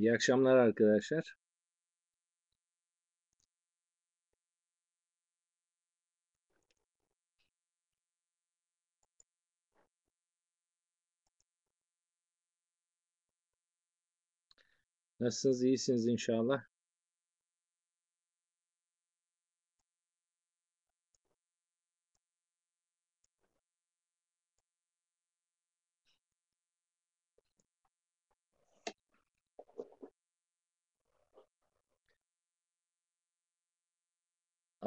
İyi akşamlar arkadaşlar. Nasılsınız? İyisiniz inşallah.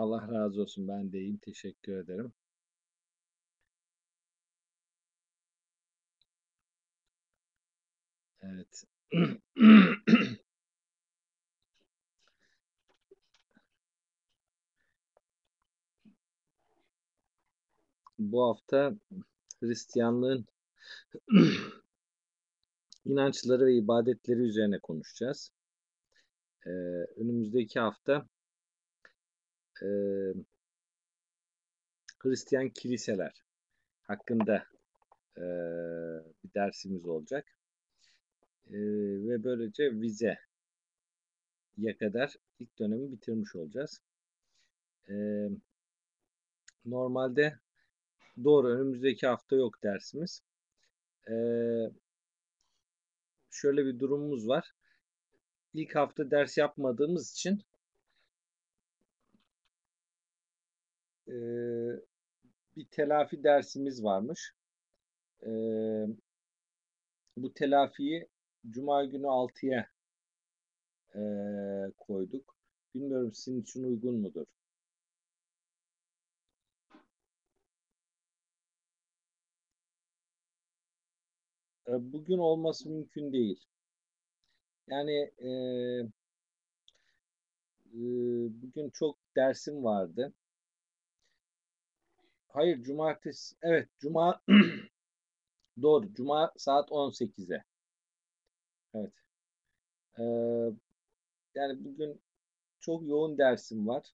Allah razı olsun. Ben de. Teşekkür ederim. Evet. Bu hafta Hristiyanlığın inançları ve ibadetleri üzerine konuşacağız. Ee, önümüzdeki hafta e, Hristiyan kiliseler hakkında e, bir dersimiz olacak. E, ve böylece vize ya kadar ilk dönemi bitirmiş olacağız. E, normalde doğru önümüzdeki hafta yok dersimiz. E, şöyle bir durumumuz var. İlk hafta ders yapmadığımız için e, bir telafi dersimiz varmış. E, bu telafiyi Cuma günü 6'ya e, koyduk. Bilmiyorum sizin için uygun mudur? E, bugün olması mümkün değil. Yani e, e, bugün çok dersim vardı. Hayır, cumartesi. Evet, cuma doğru. Cuma saat 18'e. Evet. Ee, yani bugün çok yoğun dersim var.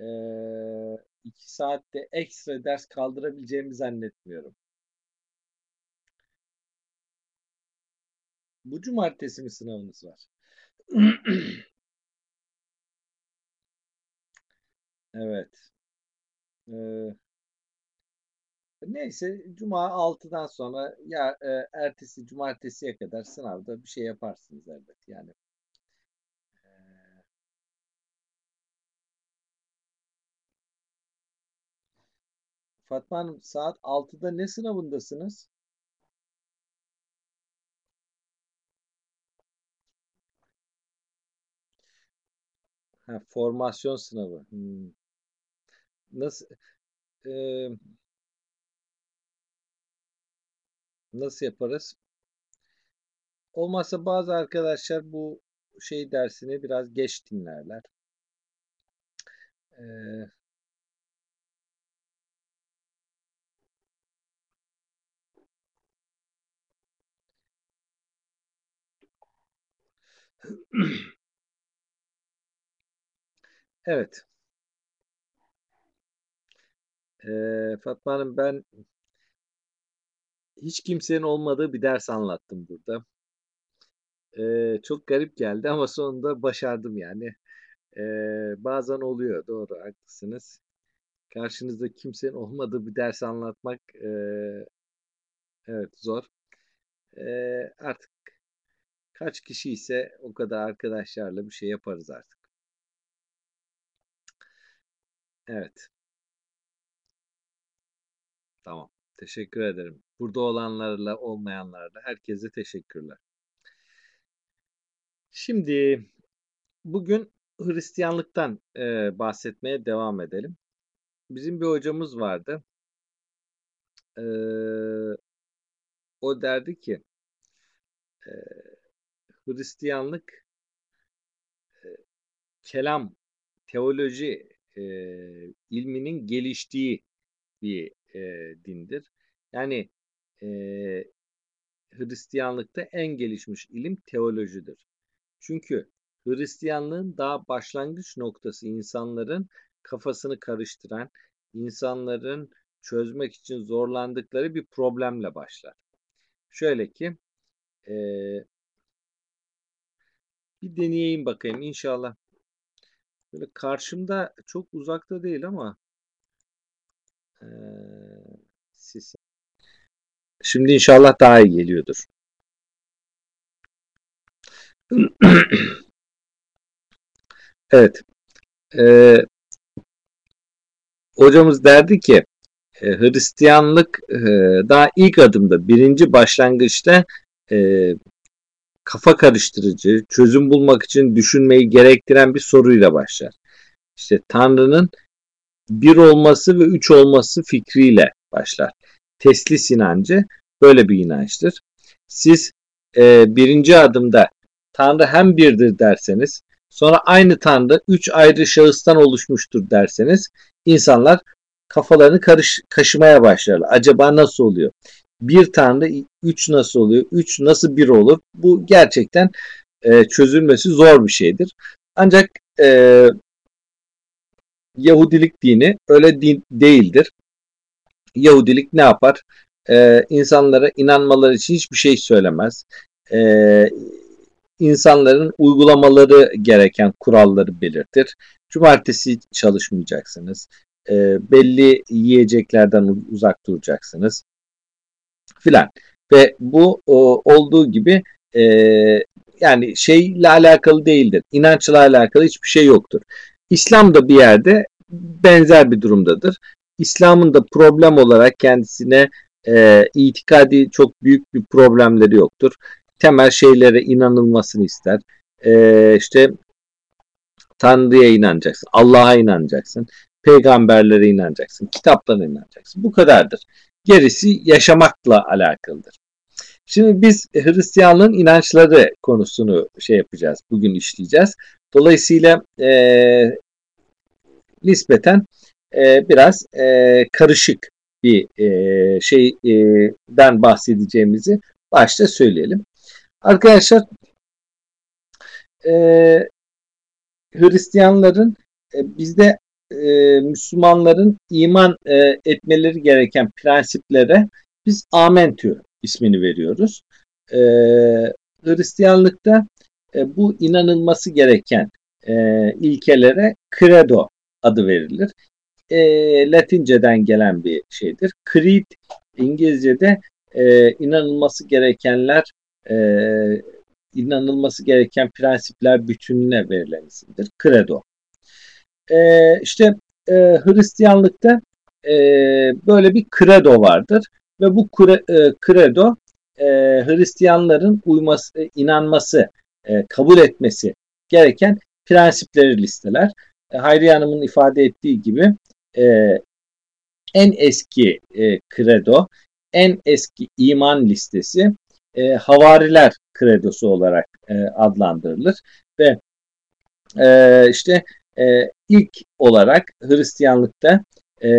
Ee, iki saatte ekstra ders kaldırabileceğimi zannetmiyorum. Bu cumartesi mi sınavınız var? Evet. Ee, neyse Cuma 6'dan sonra ya e, ertesi cumartesiye kadar sınavda bir şey yaparsınız elbet. Yani e, Fatma Hanım saat 6'da ne sınavındasınız? Ha, formasyon sınavı. Hmm. Nasıl e, nasıl yaparız? Olmazsa bazı arkadaşlar bu şey dersini biraz geç dinlerler. Evet. Ee, Fatma Hanım ben hiç kimsenin olmadığı bir ders anlattım burada. Ee, çok garip geldi ama sonunda başardım yani. Ee, bazen oluyor, doğru, haklısınız. Karşınızda kimsenin olmadığı bir ders anlatmak e, evet zor. E, artık kaç kişi ise o kadar arkadaşlarla bir şey yaparız artık. Evet. Tamam. Teşekkür ederim. Burada olanlarla olmayanlarla herkese teşekkürler. Şimdi bugün Hristiyanlıktan e, bahsetmeye devam edelim. Bizim bir hocamız vardı. E, o derdi ki e, Hristiyanlık e, kelam, teoloji e, ilminin geliştiği bir e, dindir. Yani e, Hristiyanlıkta en gelişmiş ilim teolojidir. Çünkü Hristiyanlığın daha başlangıç noktası insanların kafasını karıştıran, insanların çözmek için zorlandıkları bir problemle başlar. Şöyle ki, e, Bir deneyeyim bakayım inşallah. Böyle karşımda çok uzakta değil ama ses. Şimdi inşallah daha iyi geliyordur. evet. Ee, hocamız derdi ki e, Hristiyanlık e, daha ilk adımda birinci başlangıçta e, kafa karıştırıcı, çözüm bulmak için düşünmeyi gerektiren bir soruyla başlar. İşte Tanrı'nın bir olması ve üç olması fikriyle başlar. Teslis inancı böyle bir inançtır. Siz e, birinci adımda Tanrı hem birdir derseniz, sonra aynı Tanrı üç ayrı şahıstan oluşmuştur derseniz, insanlar kafalarını karış, kaşımaya başlarlar. Acaba nasıl oluyor? Bir Tanrı üç nasıl oluyor? Üç nasıl bir olur? Bu gerçekten e, çözülmesi zor bir şeydir. Ancak e, Yahudilik dini öyle din değildir. Yahudilik ne yapar? Ee, insanlara inanmaları için hiçbir şey söylemez. Ee, insanların uygulamaları gereken kuralları belirtir. Cumartesi çalışmayacaksınız. Ee, belli yiyeceklerden uzak duracaksınız. Filan. Ve bu o, olduğu gibi e, yani şeyle alakalı değildir. İnançla alakalı hiçbir şey yoktur. İslam da bir yerde benzer bir durumdadır. İslam'ın da problem olarak kendisine e, itikadi çok büyük bir problemleri yoktur. Temel şeylere inanılmasını ister. E, işte Tanrı'ya inanacaksın, Allah'a inanacaksın, peygamberlere inanacaksın, kitaplara inanacaksın. Bu kadardır. Gerisi yaşamakla alakalıdır. Şimdi biz Hristiyanlığın inançları konusunu şey yapacağız, bugün işleyeceğiz. Dolayısıyla e, nispeten e, biraz e, karışık bir e, şeyden bahsedeceğimizi başta söyleyelim. Arkadaşlar e, Hristiyanların e, bizde e, Müslümanların iman e, etmeleri gereken prensiplere biz amentü ismini veriyoruz. E, Hristiyanlıkta e, bu inanılması gereken e, ilkelere credo adı verilir. E, Latinceden gelen bir şeydir. Creed İngilizce'de e, inanılması gerekenler e, inanılması gereken prensipler bütününe verilen isimdir. Credo. E, işte e, Hristiyanlıkta e, böyle bir credo vardır ve bu e, credo e, Hristiyanların uyması, inanması, e, kabul etmesi gereken prensipleri listeler. E, Hayriye Hanım'ın ifade ettiği gibi e, en eski e, kredo, en eski iman listesi e, havariler kredosu olarak e, adlandırılır ve e, işte e, ilk olarak Hristiyanlıkta e,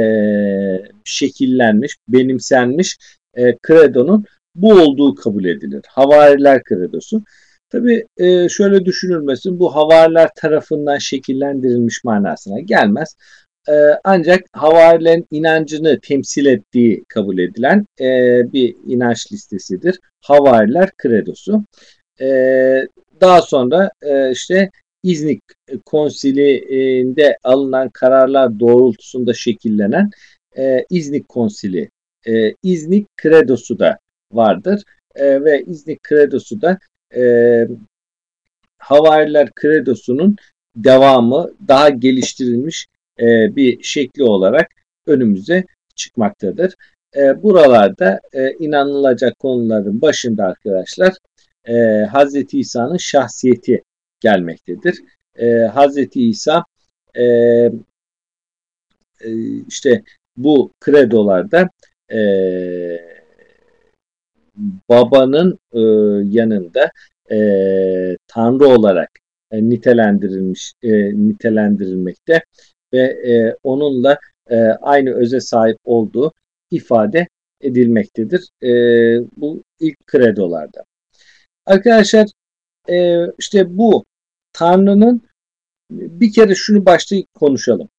şekillenmiş, benimsenmiş e, kredonun bu olduğu kabul edilir. Havariler kredosu. Tabi e, şöyle düşünülmesin bu havariler tarafından şekillendirilmiş manasına gelmez. E, ancak havarilerin inancını temsil ettiği kabul edilen e, bir inanç listesidir. Havariler kredosu. E, daha sonra işte İznik konsiliinde alınan kararlar doğrultusunda şekillenen İznik konsili, İznik kredosu da vardır. Ve İznik kredosu da e, Havariler Kredosu'nun devamı daha geliştirilmiş e, bir şekli olarak önümüze çıkmaktadır. E, buralarda e, inanılacak konuların başında arkadaşlar e, Hz. İsa'nın şahsiyeti gelmektedir. E, Hz. İsa e, e, işte bu kredolarda e, babanın e, yanında e, tanrı olarak e, nitelendirilmiş e, nitelendirilmekte ve e, onunla e, aynı öze sahip olduğu ifade edilmektedir. E, bu ilk kredolarda. Arkadaşlar e, işte bu Tanrı'nın bir kere şunu başta konuşalım.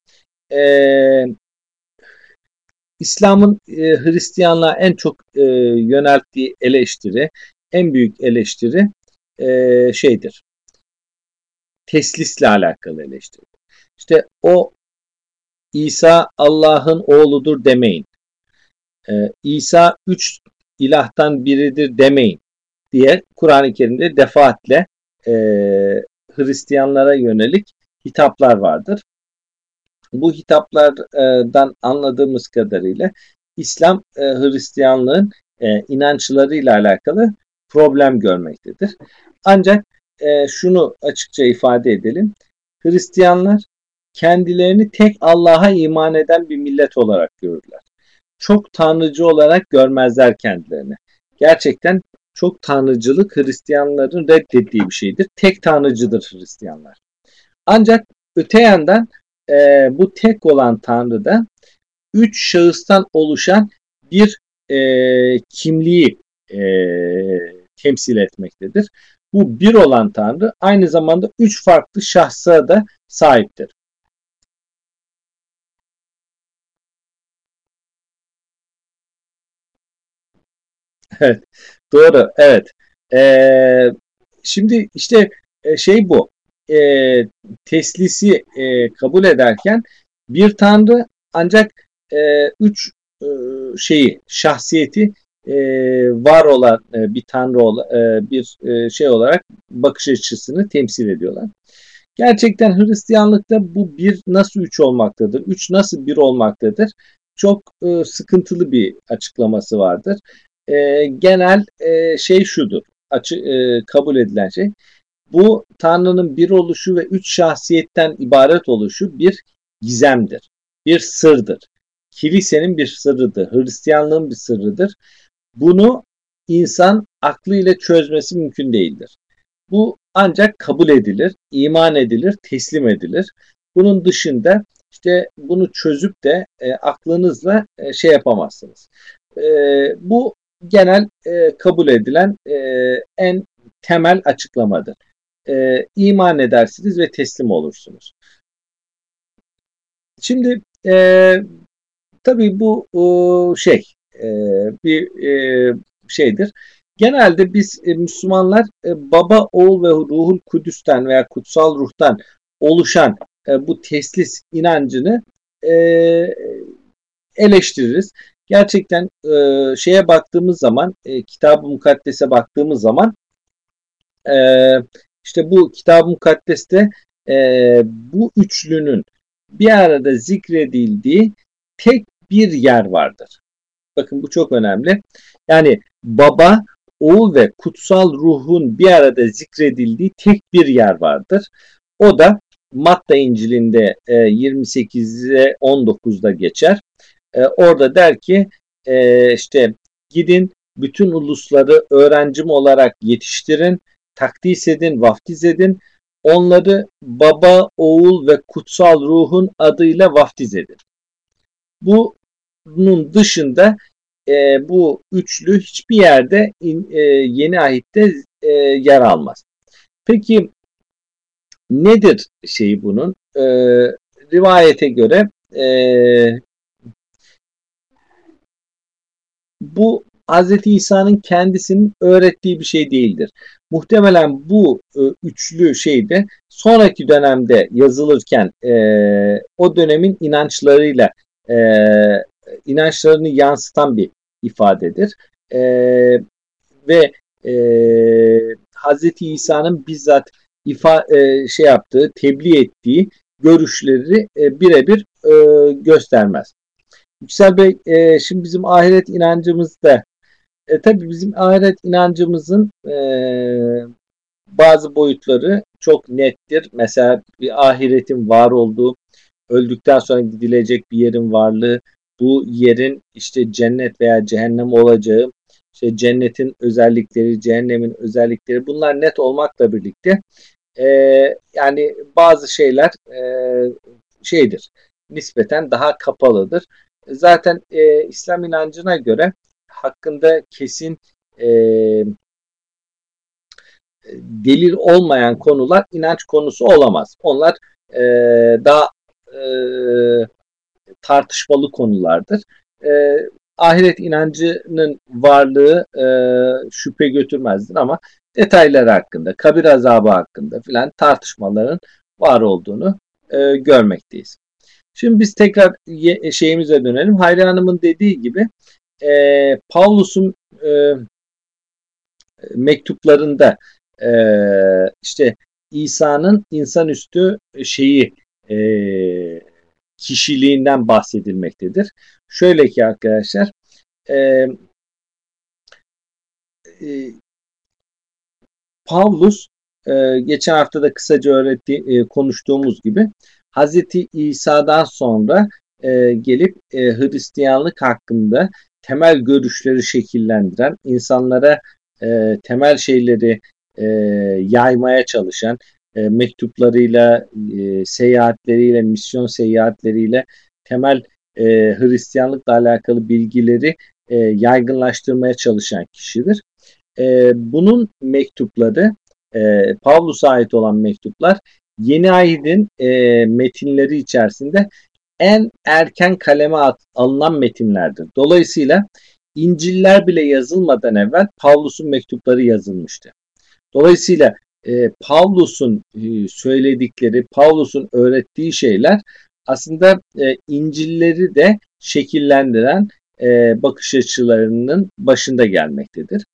E, İslam'ın e, Hristiyanlığa en çok e, yönelttiği eleştiri, en büyük eleştiri e, şeydir. teslisle alakalı eleştiri. İşte o İsa Allah'ın oğludur demeyin. Ee, İsa üç ilahtan biridir demeyin diye Kur'an-ı Kerim'de defaatle e, Hristiyanlara yönelik hitaplar vardır. Bu hitaplardan anladığımız kadarıyla İslam e, Hristiyanlığın e, inançlarıyla alakalı problem görmektedir. Ancak e, şunu açıkça ifade edelim. Hristiyanlar kendilerini tek Allah'a iman eden bir millet olarak görürler. Çok tanrıcı olarak görmezler kendilerini. Gerçekten çok tanrıcılık Hristiyanların reddettiği bir şeydir. Tek tanrıcıdır Hristiyanlar. Ancak öte yandan e, bu tek olan tanrı da üç şahıstan oluşan bir e, kimliği e, temsil etmektedir. Bu bir olan Tanrı aynı zamanda üç farklı şahsa da sahiptir. Evet, doğru. Evet. Ee, şimdi işte e, şey bu. E, teslisi e, kabul ederken bir tanrı ancak e, üç e, şeyi şahsiyeti e, var olan e, bir tanrı e, bir e, şey olarak bakış açısını temsil ediyorlar. Gerçekten Hristiyanlıkta bu bir nasıl üç olmaktadır? Üç nasıl bir olmaktadır? Çok e, sıkıntılı bir açıklaması vardır. E, genel e, şey şudur. Açı, e, kabul edilen şey. Bu Tanrı'nın bir oluşu ve üç şahsiyetten ibaret oluşu bir gizemdir. Bir sırdır. Kilisenin bir sırrıdır. Hristiyanlığın bir sırrıdır. Bunu insan aklıyla çözmesi mümkün değildir. Bu ancak kabul edilir, iman edilir, teslim edilir. Bunun dışında işte bunu çözüp de e, aklınızla e, şey yapamazsınız. E, bu genel e, kabul edilen e, en temel açıklamadır. E, iman edersiniz ve teslim olursunuz. Şimdi e, tabii bu e, şey e, bir e, şeydir. Genelde biz e, Müslümanlar e, baba, oğul ve ruhul kudüsten veya kutsal ruhtan oluşan e, bu teslis inancını e, eleştiririz. Gerçekten e, şeye baktığımız zaman, e, Kitab-ı Mukaddes'e baktığımız zaman e, işte bu Kitab-ı Mukaddes'te e, bu üçlünün bir arada zikredildiği tek bir yer vardır. Bakın bu çok önemli. Yani baba, oğul ve kutsal ruhun bir arada zikredildiği tek bir yer vardır. O da Matta İncil'inde 28'e 19'da geçer. E, orada der ki e, işte gidin bütün ulusları öğrencim olarak yetiştirin, takdis edin, vaftiz edin. Onları baba, oğul ve kutsal ruhun adıyla vaftiz edin. Bu bunun dışında e, bu üçlü hiçbir yerde in, e, yeni ahitte e, yer almaz. Peki nedir şeyi bunun? E, rivayete göre e, bu Hz. İsa'nın kendisinin öğrettiği bir şey değildir. Muhtemelen bu e, üçlü şeyde sonraki dönemde yazılırken e, o dönemin inançlarıyla e, inançlarını yansıtan bir ifadedir. E, ve e, Hz. İsa'nın bizzat ifa, e, şey yaptığı, tebliğ ettiği görüşleri e, birebir e, göstermez. Yüksel Bey, e, şimdi bizim ahiret inancımızda, e, tabii bizim ahiret inancımızın e, bazı boyutları çok nettir. Mesela bir ahiretin var olduğu, öldükten sonra gidilecek bir yerin varlığı, bu yerin işte cennet veya cehennem olacağı, işte cennetin özellikleri, cehennemin özellikleri bunlar net olmakla birlikte e, yani bazı şeyler e, şeydir, nispeten daha kapalıdır. Zaten e, İslam inancına göre hakkında kesin e, delil olmayan konular inanç konusu olamaz. Onlar e, daha e, tartışmalı konulardır. E, ahiret inancının varlığı e, şüphe götürmezdir ama detayları hakkında, kabir azabı hakkında filan tartışmaların var olduğunu e, görmekteyiz. Şimdi biz tekrar şeyimize dönelim. Hayri Hanım'ın dediği gibi e, Paulus'un e, mektuplarında e, işte İsa'nın insanüstü şeyi e, kişiliğinden bahsedilmektedir. Şöyle ki arkadaşlar e, e, Pavlus e, geçen hafta da kısaca öğretti, e, konuştuğumuz gibi Hazreti İsa'dan sonra e, gelip e, Hristiyanlık hakkında temel görüşleri şekillendiren, insanlara e, temel şeyleri e, yaymaya çalışan, e, mektuplarıyla, e, seyahatleriyle, misyon seyahatleriyle temel e, Hristiyanlıkla alakalı bilgileri e, yaygınlaştırmaya çalışan kişidir. E, bunun mektupları, e, Pavlus'a ait olan mektuplar, Yeni Ahit'in e, metinleri içerisinde en erken kaleme alınan metinlerdir. Dolayısıyla İncil'ler bile yazılmadan evvel Pavlus'un mektupları yazılmıştı. Dolayısıyla e, Pavlus'un e, söyledikleri, Pavlus'un öğrettiği şeyler aslında e, İncil'leri de şekillendiren e, bakış açılarının başında gelmektedir.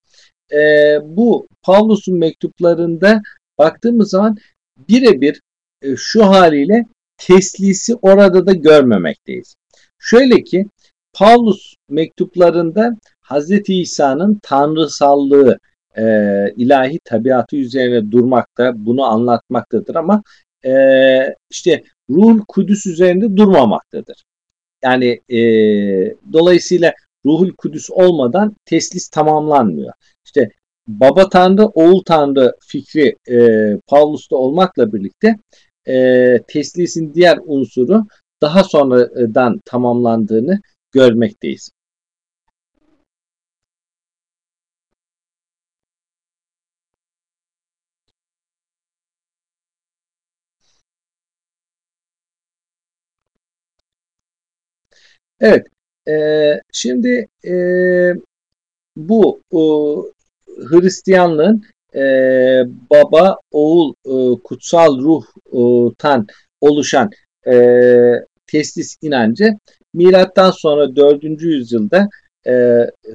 E, bu Pavlus'un mektuplarında baktığımız zaman birebir e, şu haliyle teslisi orada da görmemekteyiz. Şöyle ki Paulus mektuplarında Hz. İsa'nın tanrısallığı, e, ilahi tabiatı üzerine durmakta, bunu anlatmaktadır ama e, işte ruh Kudüs üzerinde durmamaktadır. Yani e, dolayısıyla Ruhul Kudüs olmadan teslis tamamlanmıyor. İşte Baba Tanrı, Oğul Tanrı fikri e, Pavlus'ta olmakla birlikte e, teslisin diğer unsuru daha sonradan tamamlandığını görmekteyiz. Evet, e, şimdi e, bu e, Hristiyanlığın e, baba, oğul, e, kutsal ruhtan oluşan e, teslis inancı milattan sonra 4. yüzyılda e,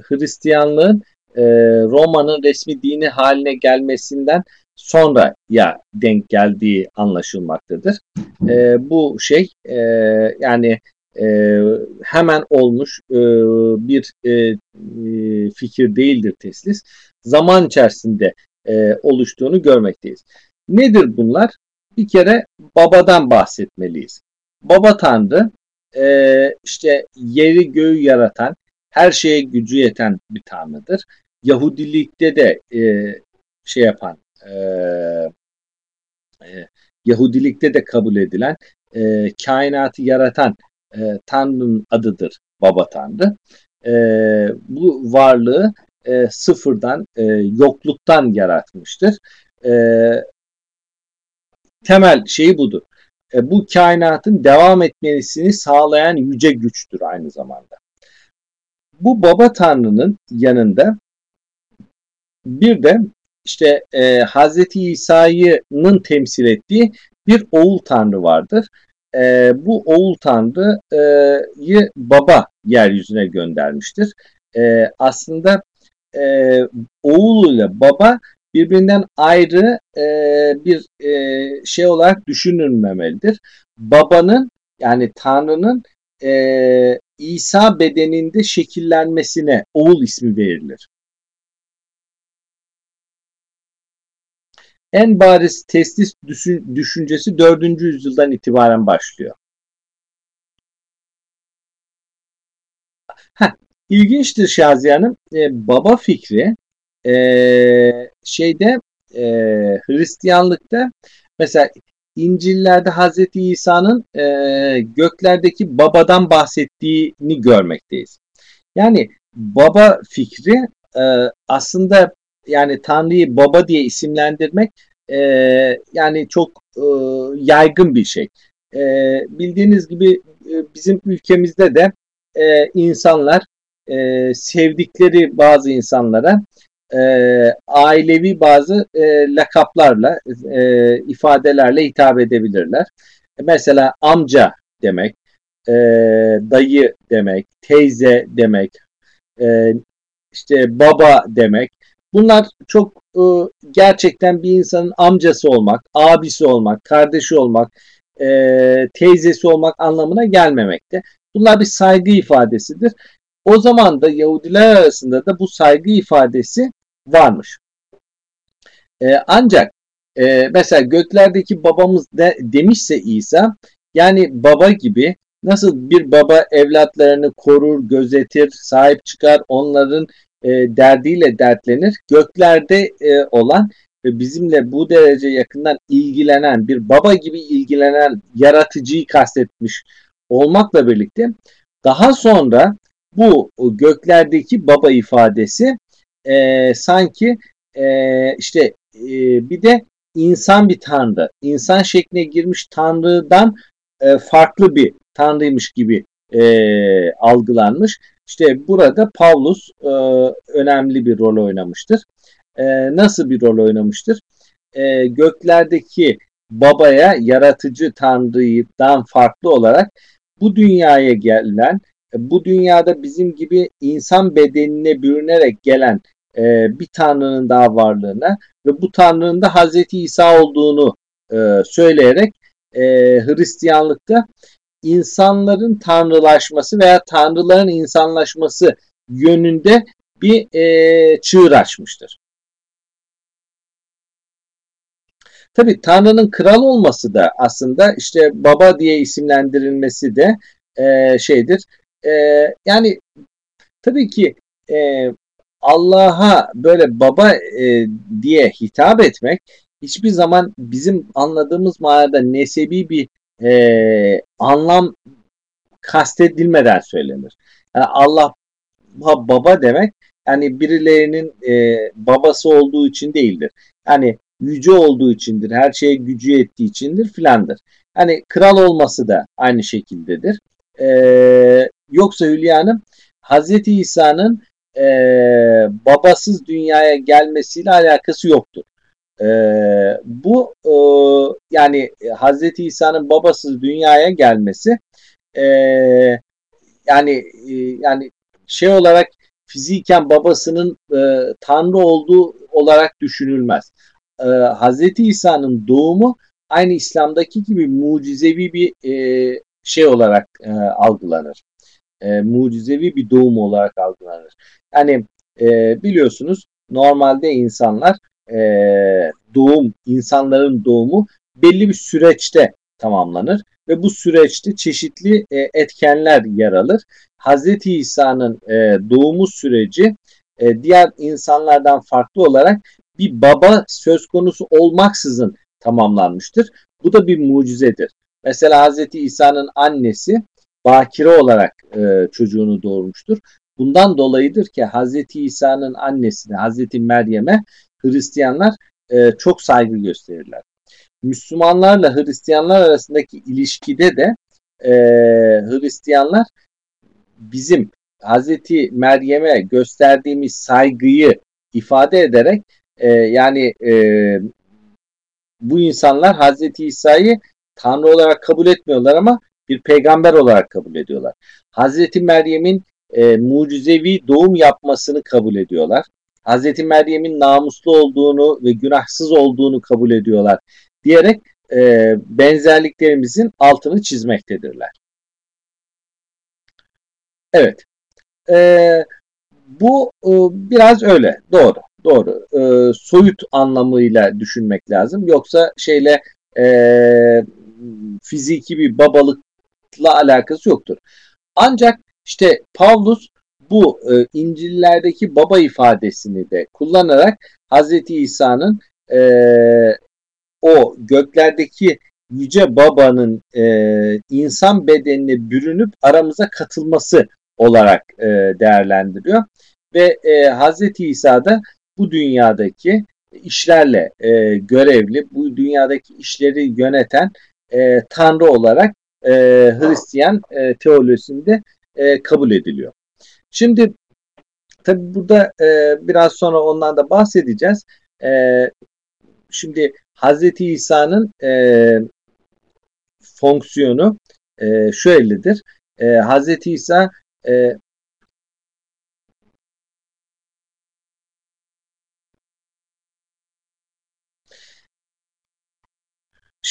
Hristiyanlığın e, Roma'nın resmi dini haline gelmesinden sonra ya denk geldiği anlaşılmaktadır. E, bu şey e, yani e, hemen olmuş e, bir e, e, fikir değildir teslis. Zaman içerisinde e, oluştuğunu görmekteyiz. Nedir bunlar? Bir kere babadan bahsetmeliyiz. Baba Tanrı e, işte yeri göğü yaratan, her şeye gücü yeten bir tanrıdır. Yahudilikte de e, şey yapan, e, e, Yahudilikte de kabul edilen, e, kainatı yaratan e, Tanrı'nın adıdır Baba Tanrı. E, bu varlığı e, sıfırdan, e, yokluktan yaratmıştır. E, temel şeyi budur. E, bu kainatın devam etmesini sağlayan yüce güçtür aynı zamanda. Bu Baba Tanrı'nın yanında bir de işte e, Hazreti İsa'nın temsil ettiği bir oğul tanrı vardır e, bu oğul tanrıyı baba yeryüzüne göndermiştir. E, aslında e, ile baba birbirinden ayrı e, bir e, şey olarak düşünülmemelidir. Babanın yani Tanrı'nın e, İsa bedeninde şekillenmesine oğul ismi verilir. En bariz testis düşüncesi 4. yüzyıldan itibaren başlıyor. Heh, ilginçtir Şaziye Hanım. E, baba fikri e, şeyde e, Hristiyanlıkta mesela İncil'lerde Hazreti İsa'nın e, göklerdeki babadan bahsettiğini görmekteyiz. Yani baba fikri e, aslında yani Tanrı'yı baba diye isimlendirmek e, yani çok e, yaygın bir şey. E, bildiğiniz gibi e, bizim ülkemizde de e, insanlar e, sevdikleri bazı insanlara e, ailevi bazı e, lakaplarla, e, ifadelerle hitap edebilirler. Mesela amca demek, e, dayı demek, teyze demek, e, işte baba demek. Bunlar çok e, gerçekten bir insanın amcası olmak, abisi olmak, kardeşi olmak, e, teyzesi olmak anlamına gelmemekte. Bunlar bir saygı ifadesidir. O zaman da Yahudiler arasında da bu saygı ifadesi varmış. E, ancak e, mesela göklerdeki babamız de, demişse İsa yani baba gibi nasıl bir baba evlatlarını korur, gözetir, sahip çıkar, onların e, derdiyle dertlenir. Göklerde e, olan ve bizimle bu derece yakından ilgilenen bir baba gibi ilgilenen yaratıcıyı kastetmiş olmakla birlikte daha sonra bu göklerdeki baba ifadesi e, sanki e, işte e, bir de insan bir tanrı, insan şekline girmiş tanrıdan e, farklı bir tanrıymış gibi e, algılanmış. İşte burada Pavlus e, önemli bir rol oynamıştır. E, nasıl bir rol oynamıştır? E, göklerdeki babaya yaratıcı tanrıdan farklı olarak bu dünyaya gelen, bu dünyada bizim gibi insan bedenine bürünerek gelen e, bir tanrının daha varlığına ve bu tanrının da Hazreti İsa olduğunu e, söyleyerek e, Hristiyanlıkta insanların tanrılaşması veya tanrıların insanlaşması yönünde bir e, çığır açmıştır. Tabi Tanrı'nın kral olması da aslında işte baba diye isimlendirilmesi de e, şeydir. E, yani tabii ki e, Allah'a böyle baba e, diye hitap etmek hiçbir zaman bizim anladığımız manada nesebi bir e, anlam kastedilmeden söylenir. Yani Allah baba demek yani birilerinin e, babası olduğu için değildir. Yani yüce olduğu içindir, her şeye gücü ettiği içindir filandır. Hani kral olması da aynı şekildedir. Ee, yoksa Hülya Hanım Hazreti İsa'nın e, babasız dünyaya gelmesiyle alakası yoktur. E, bu e, yani Hazreti İsa'nın babasız dünyaya gelmesi e, yani e, yani şey olarak fiziken babasının e, Tanrı olduğu olarak düşünülmez. E, Hazreti İsa'nın doğumu aynı İslam'daki gibi mucizevi bir e, şey olarak e, algılanır. E, mucizevi bir doğum olarak algılanır. Yani e, biliyorsunuz normalde insanlar e, doğum, insanların doğumu belli bir süreçte tamamlanır ve bu süreçte çeşitli e, etkenler yer alır. Hazreti İsa'nın e, doğumu süreci e, diğer insanlardan farklı olarak bir baba söz konusu olmaksızın tamamlanmıştır. Bu da bir mucizedir. Mesela Hazreti İsa'nın annesi bakire olarak e, çocuğunu doğurmuştur. Bundan dolayıdır ki Hazreti İsa'nın annesine, Hazreti Meryem'e Hristiyanlar e, çok saygı gösterirler. Müslümanlarla Hristiyanlar arasındaki ilişkide de e, Hristiyanlar bizim Hazreti Meryem'e gösterdiğimiz saygıyı ifade ederek e, yani e, bu insanlar Hazreti İsa'yı Tanrı olarak kabul etmiyorlar ama bir peygamber olarak kabul ediyorlar. Hazreti Meryem'in e, mucizevi doğum yapmasını kabul ediyorlar. Hazreti Meryem'in namuslu olduğunu ve günahsız olduğunu kabul ediyorlar diyerek e, benzerliklerimizin altını çizmektedirler. Evet. E, bu e, biraz öyle. Doğru. Doğru. E, soyut anlamıyla düşünmek lazım. Yoksa şeyle e, fiziki bir babalıkla alakası yoktur. Ancak işte Pavlus bu e, İncil'lerdeki baba ifadesini de kullanarak Hazreti İsa'nın e, o göklerdeki yüce babanın e, insan bedenine bürünüp aramıza katılması olarak e, değerlendiriyor. Ve e, Hazreti İsa da bu dünyadaki işlerle e, görevli, bu dünyadaki işleri yöneten e, Tanrı olarak e, Hristiyan e, teolojisinde e, kabul ediliyor. Şimdi tabi burada e, biraz sonra ondan da bahsedeceğiz. E, şimdi Hazreti İsa'nın e, fonksiyonu e, şöyledir. E, Hazreti İsa e,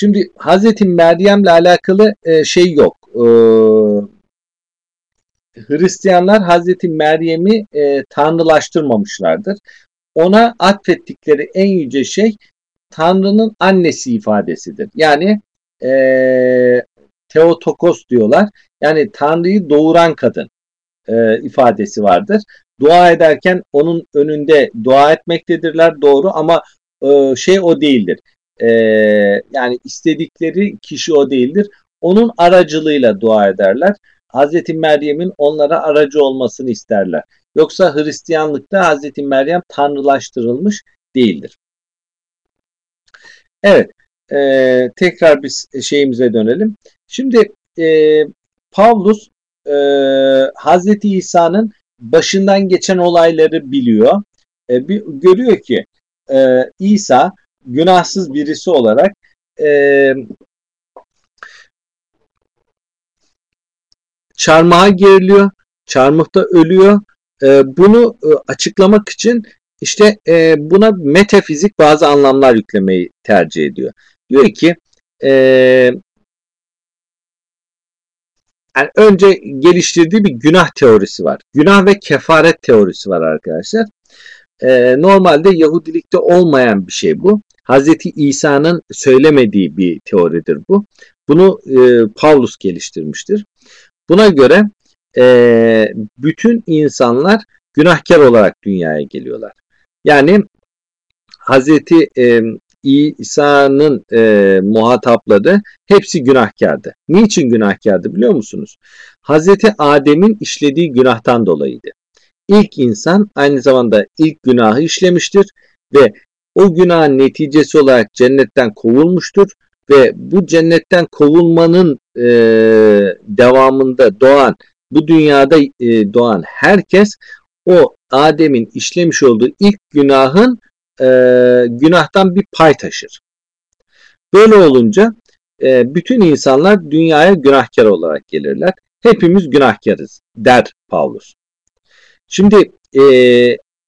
Şimdi Hazreti Meryem'le alakalı e, şey yok. E, Hristiyanlar Hazreti Meryem'i e, tanrılaştırmamışlardır. Ona atfettikleri en yüce şey Tanrı'nın annesi ifadesidir. Yani e, Teotokos diyorlar. Yani Tanrı'yı doğuran kadın e, ifadesi vardır. Dua ederken onun önünde dua etmektedirler doğru ama e, şey o değildir. E, yani istedikleri kişi o değildir. Onun aracılığıyla dua ederler. Hazreti Meryem'in onlara aracı olmasını isterler. Yoksa Hristiyanlıkta Hazreti Meryem tanrılaştırılmış değildir. Evet, e, tekrar biz şeyimize dönelim. Şimdi e, Pavlus e, Hazreti İsa'nın başından geçen olayları biliyor. E, bir, görüyor ki e, İsa günahsız birisi olarak e, çarmıha geriliyor. Çarmıhta ölüyor. E, bunu e, açıklamak için işte e, buna metafizik bazı anlamlar yüklemeyi tercih ediyor. Diyor ki e, yani önce geliştirdiği bir günah teorisi var. Günah ve kefaret teorisi var arkadaşlar. E, normalde Yahudilikte olmayan bir şey bu. Hazreti İsa'nın söylemediği bir teoridir bu. Bunu e, Paulus geliştirmiştir. Buna göre e, bütün insanlar günahkar olarak dünyaya geliyorlar. Yani Hazreti e, İsa'nın e, muhatapları hepsi günahkardı. Niçin günahkardı biliyor musunuz? Hazreti Adem'in işlediği günahtan dolayıydı. İlk insan aynı zamanda ilk günahı işlemiştir ve o günahın neticesi olarak cennetten kovulmuştur ve bu cennetten kovulmanın e, devamında doğan bu dünyada e, doğan herkes o Adem'in işlemiş olduğu ilk günahın e, günahtan bir pay taşır. Böyle olunca e, bütün insanlar dünyaya günahkar olarak gelirler. Hepimiz günahkarız der Paulus. Şimdi e,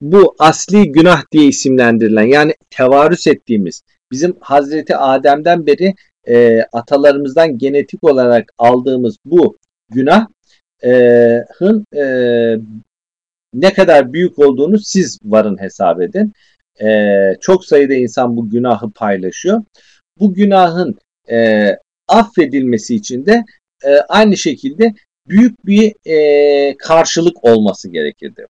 bu asli günah diye isimlendirilen yani tevarüs ettiğimiz bizim Hazreti Adem'den beri e, atalarımızdan genetik olarak aldığımız bu günahın e, ne kadar büyük olduğunu siz varın hesap edin. E, çok sayıda insan bu günahı paylaşıyor. Bu günahın e, affedilmesi için de e, aynı şekilde büyük bir e, karşılık olması gerekirdi.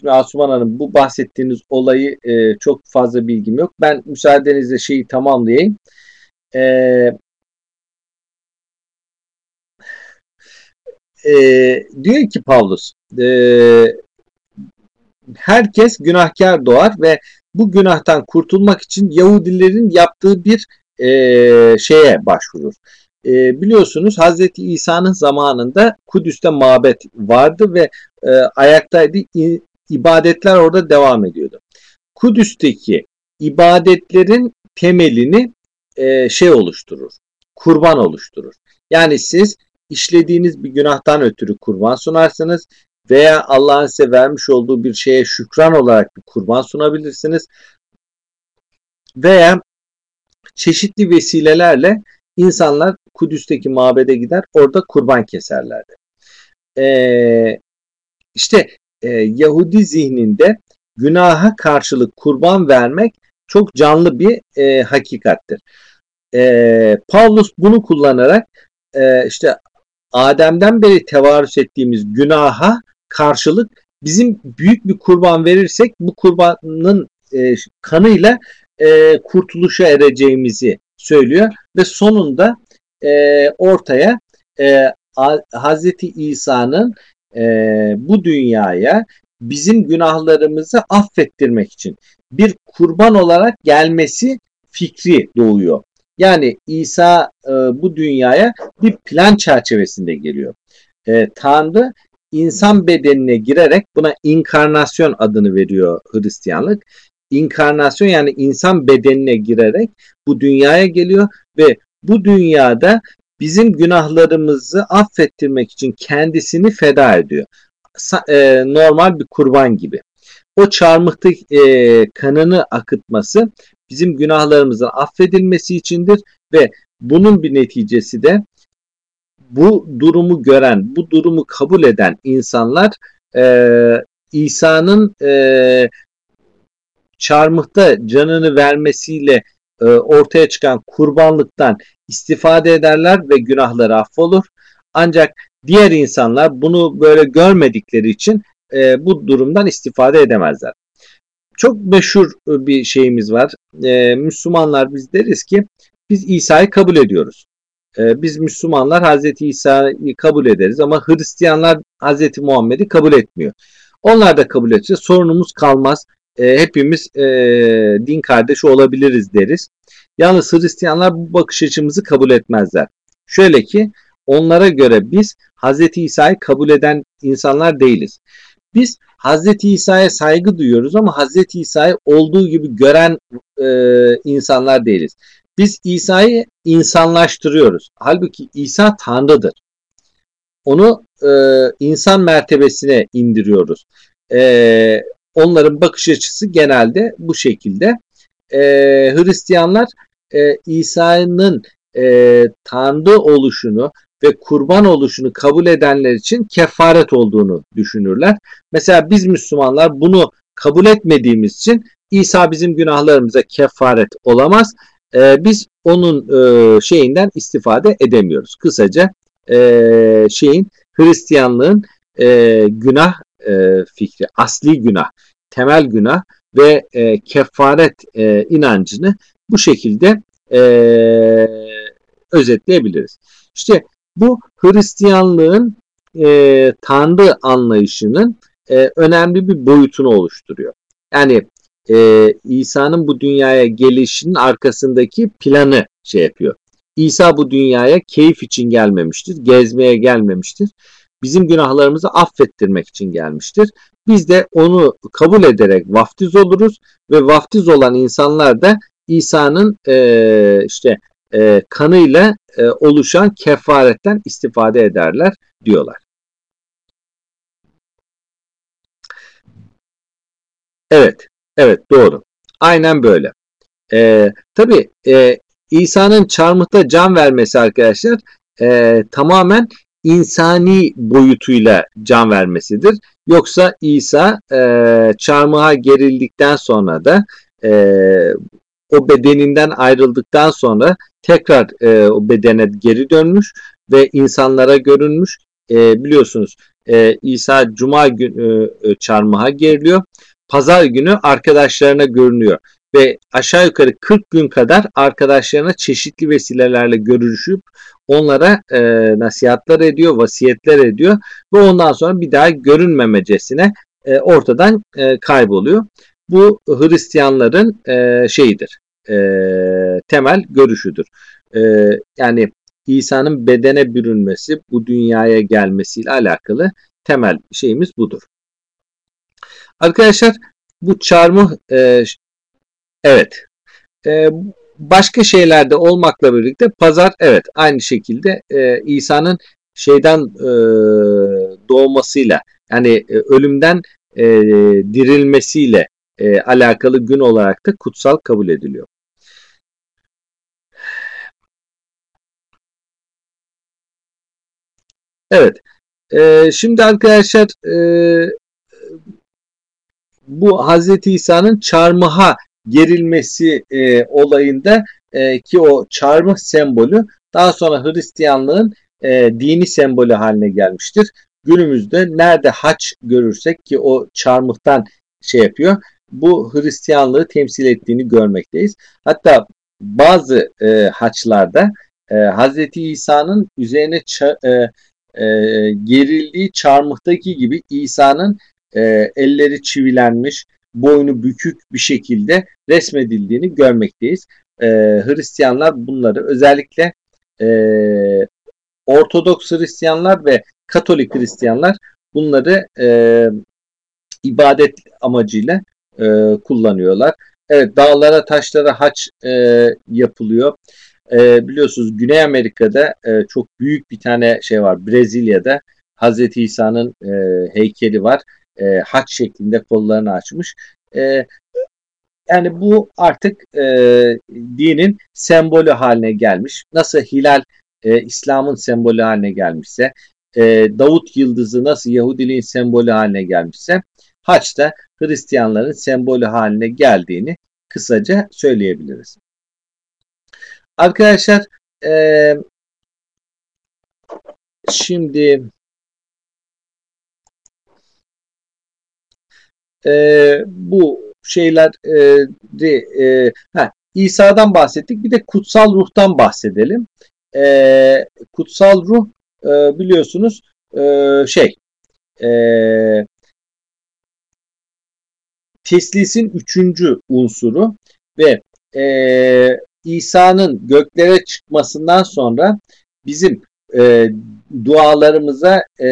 Şimdi Asuman Hanım bu bahsettiğiniz olayı e, çok fazla bilgim yok. Ben müsaadenizle şeyi tamamlayayım. E, e, diyor ki Pavlus e, herkes günahkar doğar ve bu günahtan kurtulmak için Yahudilerin yaptığı bir e, şeye başvurur. E, biliyorsunuz Hazreti İsa'nın zamanında Kudüs'te mabet vardı ve e, ayaktaydı ibadetler orada devam ediyordu. Kudüs'teki ibadetlerin temelini e, şey oluşturur. Kurban oluşturur. Yani siz işlediğiniz bir günahtan ötürü kurban sunarsınız veya Allah'ın size vermiş olduğu bir şeye şükran olarak bir kurban sunabilirsiniz. Veya çeşitli vesilelerle insanlar Kudüs'teki mabede gider orada kurban keserlerdi. Ee, işte e, Yahudi zihninde günaha karşılık kurban vermek çok canlı bir e, hakikattir. E, Paulus bunu kullanarak e, işte Adem'den beri tevarüs ettiğimiz günaha karşılık bizim büyük bir kurban verirsek bu kurbanın e, kanıyla e, kurtuluşa ereceğimizi söylüyor ve sonunda e, ortaya e, Hazreti İsa'nın e, bu dünyaya bizim günahlarımızı affettirmek için bir kurban olarak gelmesi fikri doğuyor. Yani İsa e, bu dünyaya bir plan çerçevesinde geliyor. E, Tanrı insan bedenine girerek buna inkarnasyon adını veriyor Hristiyanlık. İnkarnasyon yani insan bedenine girerek bu dünyaya geliyor ve bu dünyada bizim günahlarımızı affettirmek için kendisini feda ediyor. E, normal bir kurban gibi. O çarmıhta e, kanını akıtması bizim günahlarımızın affedilmesi içindir ve bunun bir neticesi de bu durumu gören, bu durumu kabul eden insanlar e, İsa'nın e, çarmıhta canını vermesiyle e, ortaya çıkan kurbanlıktan istifade ederler ve günahları affolur. Ancak diğer insanlar bunu böyle görmedikleri için e, bu durumdan istifade edemezler. Çok meşhur bir şeyimiz var. E, Müslümanlar biz deriz ki biz İsa'yı kabul ediyoruz. E, biz Müslümanlar Hazreti İsa'yı kabul ederiz ama Hristiyanlar Hazreti Muhammed'i kabul etmiyor. Onlar da kabul etse sorunumuz kalmaz. E, hepimiz e, din kardeşi olabiliriz deriz. Yalnız Hristiyanlar bu bakış açımızı kabul etmezler. Şöyle ki onlara göre biz Hazreti İsa'yı kabul eden insanlar değiliz. Biz Hazreti İsa'ya saygı duyuyoruz ama Hazreti İsa'yı olduğu gibi gören e, insanlar değiliz. Biz İsa'yı insanlaştırıyoruz. Halbuki İsa Tanrı'dır. Onu e, insan mertebesine indiriyoruz. E, onların bakış açısı genelde bu şekilde. E, Hristiyanlar e, İsa'nın e, Tanrı oluşunu ve kurban oluşunu kabul edenler için kefaret olduğunu düşünürler. Mesela biz Müslümanlar bunu kabul etmediğimiz için İsa bizim günahlarımıza kefaret olamaz. E, biz onun e, şeyinden istifade edemiyoruz. Kısaca e, şeyin Hristiyanlığın e, günah e, fikri, asli günah, temel günah ve e, kefaret e, inancını bu şekilde e, özetleyebiliriz. İşte bu Hristiyanlığın e, Tanrı anlayışının e, önemli bir boyutunu oluşturuyor. Yani e, İsa'nın bu dünyaya gelişinin arkasındaki planı şey yapıyor. İsa bu dünyaya keyif için gelmemiştir, gezmeye gelmemiştir. Bizim günahlarımızı affettirmek için gelmiştir. Biz de onu kabul ederek vaftiz oluruz ve vaftiz olan insanlar da İsa'nın e, işte e, kanıyla e, oluşan kefaretten istifade ederler diyorlar. Evet, evet doğru. Aynen böyle. E, tabii e, İsa'nın çarmıhta can vermesi arkadaşlar e, tamamen insani boyutuyla can vermesidir. Yoksa İsa e, çarmıha gerildikten sonra da e, o bedeninden ayrıldıktan sonra tekrar e, o bedene geri dönmüş ve insanlara görünmüş. E, biliyorsunuz e, İsa Cuma günü e, çarmıha geriliyor. Pazar günü arkadaşlarına görünüyor ve aşağı yukarı 40 gün kadar arkadaşlarına çeşitli vesilelerle görüşüp onlara e, nasihatler ediyor, vasiyetler ediyor ve ondan sonra bir daha görünmemecesine e, ortadan e, kayboluyor. Bu Hristiyanların e, şeyidir, e, temel görüşüdür. E, yani İsa'nın bedene bürünmesi, bu dünyaya gelmesiyle alakalı temel şeyimiz budur. Arkadaşlar bu çarmıh e, evet e, başka şeylerde olmakla birlikte pazar evet aynı şekilde e, İsa'nın şeyden e, doğmasıyla yani e, ölümden e, dirilmesiyle e, alakalı gün olarak da kutsal kabul ediliyor. Evet. E, şimdi arkadaşlar e, bu Hazreti İsa'nın çarmıha gerilmesi e, olayında e, ki o çarmıh sembolü daha sonra Hristiyanlığın e, dini sembolü haline gelmiştir. Günümüzde nerede haç görürsek ki o çarmıhtan şey yapıyor bu Hristiyanlığı temsil ettiğini görmekteyiz. Hatta bazı e, haçlarda e, Hz. İsa'nın üzerine ça- e, e, gerildiği çarmıhtaki gibi İsa'nın e, elleri çivilenmiş, boynu bükük bir şekilde resmedildiğini görmekteyiz. e, Hristiyanlar bunları özellikle e, Ortodoks Hristiyanlar ve Katolik Hristiyanlar bunları e, ibadet amacıyla e, kullanıyorlar. Evet dağlara taşlara haç e, yapılıyor. E, biliyorsunuz Güney Amerika'da e, çok büyük bir tane şey var. Brezilya'da Hazreti İsa'nın e, heykeli var. E, haç şeklinde kollarını açmış. E, yani bu artık e, dinin sembolü haline gelmiş. Nasıl hilal e, İslam'ın sembolü haline gelmişse, e, Davut yıldızı nasıl Yahudiliğin sembolü haline gelmişse, haç da Hristiyanların sembolü haline geldiğini kısaca söyleyebiliriz. Arkadaşlar e, şimdi e, bu şeyler e, e, ha, İsa'dan bahsettik. Bir de kutsal ruhtan bahsedelim. E, kutsal ruh e, biliyorsunuz e, şey e, teslisin üçüncü unsuru ve e, İsa'nın göklere çıkmasından sonra bizim e, dualarımıza e,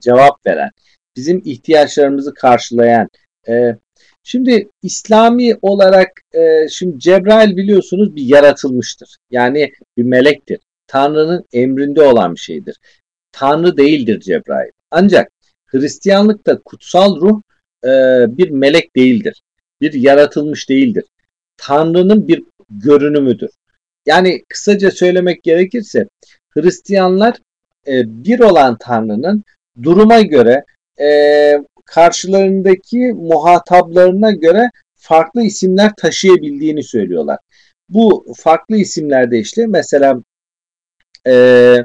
cevap veren, bizim ihtiyaçlarımızı karşılayan. E, şimdi İslami olarak e, şimdi Cebrail biliyorsunuz bir yaratılmıştır. Yani bir melektir. Tanrı'nın emrinde olan bir şeydir. Tanrı değildir Cebrail. Ancak Hristiyanlıkta kutsal ruh e, bir melek değildir. Bir yaratılmış değildir. Tanrı'nın bir görünümüdür. Yani kısaca söylemek gerekirse Hristiyanlar e, bir olan Tanrı'nın duruma göre e, karşılarındaki muhataplarına göre farklı isimler taşıyabildiğini söylüyorlar. Bu farklı isimlerde işte mesela e,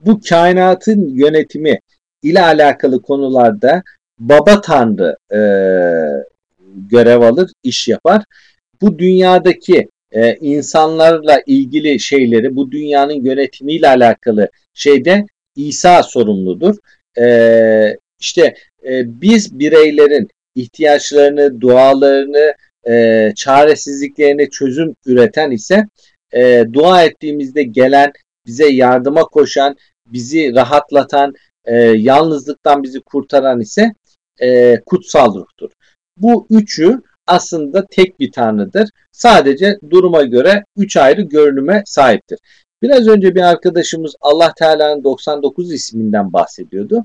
bu kainatın yönetimi ile alakalı konularda baba tanrı e, görev alır, iş yapar. Bu dünyadaki e, insanlarla ilgili şeyleri, bu dünyanın yönetimiyle alakalı şeyde İsa sorumludur. E, işte e, biz bireylerin ihtiyaçlarını, dualarını, e, çaresizliklerini çözüm üreten ise e, dua ettiğimizde gelen, bize yardıma koşan, bizi rahatlatan, e, yalnızlıktan bizi kurtaran ise e, kutsal ruhtur. Bu üçü aslında tek bir tanrıdır. Sadece duruma göre üç ayrı görünüme sahiptir. Biraz önce bir arkadaşımız Allah Teala'nın 99 isminden bahsediyordu.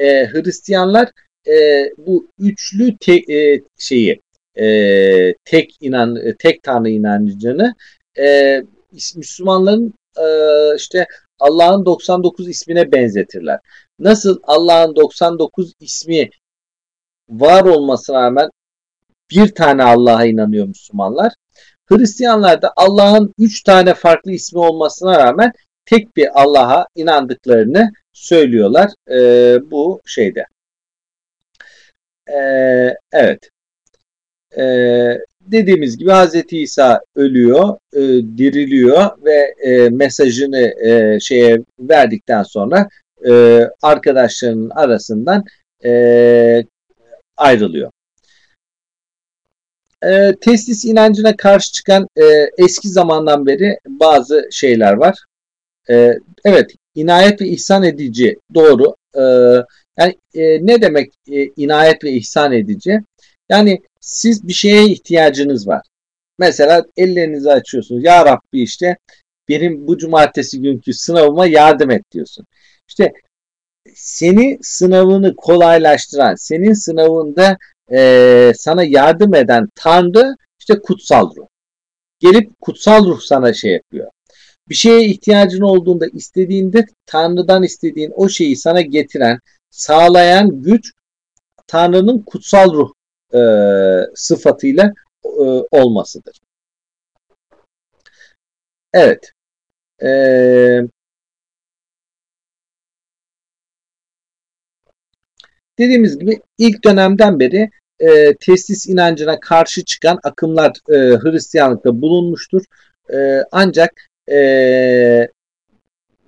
E, Hristiyanlar e, bu üçlü te, e, şeyi e, tek inan tek tanrı inancını e, Müslümanların e, işte Allah'ın 99 ismine benzetirler. Nasıl Allah'ın 99 ismi var olmasına rağmen bir tane Allah'a inanıyor Müslümanlar. Hristiyanlar da Allah'ın üç tane farklı ismi olmasına rağmen tek bir Allah'a inandıklarını söylüyorlar e, bu şeyde. E, evet. E, dediğimiz gibi Hz. İsa ölüyor, e, diriliyor ve e, mesajını e, şeye verdikten sonra e, arkadaşlarının arasından e, ayrılıyor. E, teslis inancına karşı çıkan e, eski zamandan beri bazı şeyler var. E, evet, inayet ve ihsan edici doğru. E, yani e, ne demek e, inayet ve ihsan edici? Yani siz bir şeye ihtiyacınız var. Mesela ellerinizi açıyorsunuz. Ya Rabbi işte benim bu cumartesi günkü sınavıma yardım et diyorsun. İşte seni sınavını kolaylaştıran, senin sınavında e, sana yardım eden Tanrı işte kutsal ruh. Gelip kutsal ruh sana şey yapıyor. Bir şeye ihtiyacın olduğunda istediğinde Tanrı'dan istediğin o şeyi sana getiren, sağlayan güç Tanrı'nın kutsal ruh e, sıfatıyla e, olmasıdır. Evet. Ee, dediğimiz gibi ilk dönemden beri e, teslis inancına karşı çıkan akımlar e, Hristiyanlıkta bulunmuştur. E, ancak e,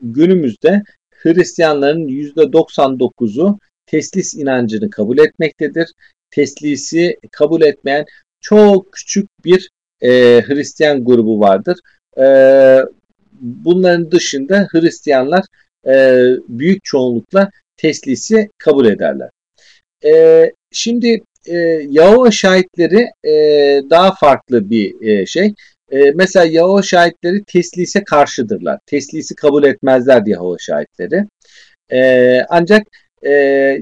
günümüzde Hristiyanların %99'u teslis inancını kabul etmektedir. Teslisi kabul etmeyen çok küçük bir e, Hristiyan grubu vardır. E, bunların dışında Hristiyanlar e, büyük çoğunlukla teslisi kabul ederler. E, şimdi e, Yahova şahitleri e, daha farklı bir e, şey. E, mesela Yahova şahitleri teslise karşıdırlar. Teslisi kabul etmezler Yahova şahitleri. E, ancak e,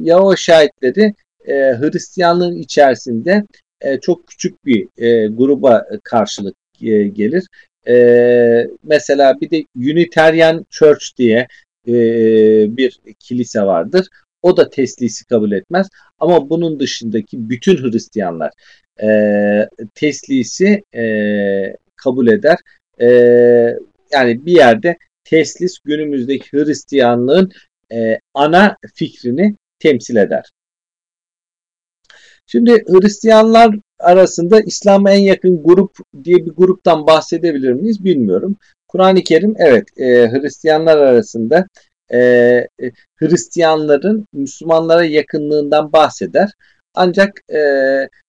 Yahova şahitleri e, Hristiyanlığın içerisinde e, çok küçük bir e, gruba karşılık e, gelir. E, mesela bir de Unitarian Church diye e, bir kilise vardır. O da teslisi kabul etmez. Ama bunun dışındaki bütün Hristiyanlar e, teslisi e, kabul eder. E, yani bir yerde teslis günümüzdeki Hristiyanlığın e, ana fikrini temsil eder. Şimdi Hristiyanlar arasında İslam'a en yakın grup diye bir gruptan bahsedebilir miyiz bilmiyorum. Kur'an-ı Kerim evet e, Hristiyanlar arasında e, e, Hristiyanların Müslümanlara yakınlığından bahseder. Ancak e,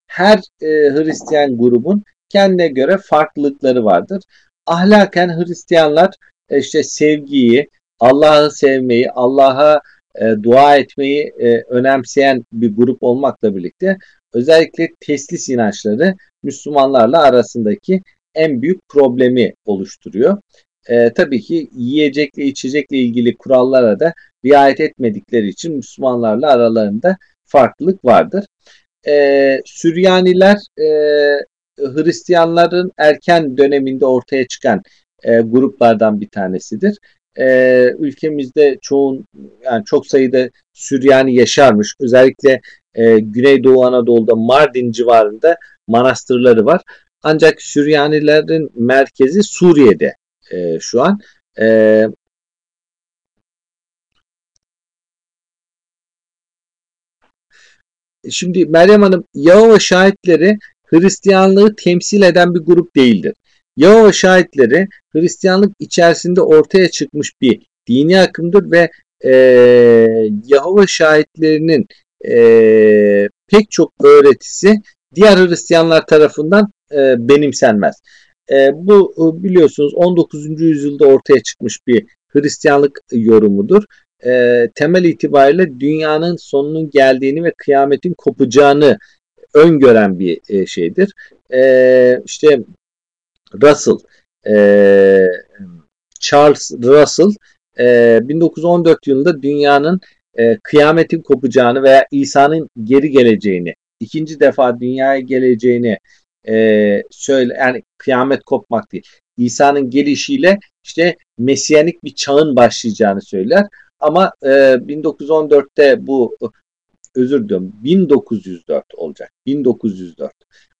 her e, Hristiyan grubun kendine göre farklılıkları vardır. Ahlaken Hristiyanlar e, işte sevgiyi, Allah'ı sevmeyi, Allah'a e, dua etmeyi e, önemseyen bir grup olmakla birlikte özellikle teslis inançları Müslümanlarla arasındaki en büyük problemi oluşturuyor. E, tabii ki yiyecekle içecekle ilgili kurallara da riayet etmedikleri için Müslümanlarla aralarında farklılık vardır. E, Süryaniler e, Hristiyanların erken döneminde ortaya çıkan e, gruplardan bir tanesidir e, ülkemizde çoğun yani çok sayıda Süryani yaşarmış. Özellikle e, Güneydoğu Anadolu'da Mardin civarında manastırları var. Ancak Süryanilerin merkezi Suriye'de e, şu an. E, Şimdi Meryem Hanım Yahova şahitleri Hristiyanlığı temsil eden bir grup değildir. Yahova şahitleri Hristiyanlık içerisinde ortaya çıkmış bir dini akımdır ve e, Yahova şahitlerinin e, pek çok öğretisi diğer Hristiyanlar tarafından e, benimsenmez. E, bu biliyorsunuz 19. yüzyılda ortaya çıkmış bir Hristiyanlık yorumudur. E, temel itibariyle dünyanın sonunun geldiğini ve kıyametin kopacağını öngören bir e, şeydir. E, işte Russell, e, Charles Russell e, 1914 yılında dünyanın e, kıyametin kopacağını veya İsa'nın geri geleceğini, ikinci defa dünyaya geleceğini e, söyle yani kıyamet kopmak değil. İsa'nın gelişiyle işte mesiyanik bir çağın başlayacağını söyler. Ama e, 1914'te bu özür diliyorum 1904 olacak. 1904.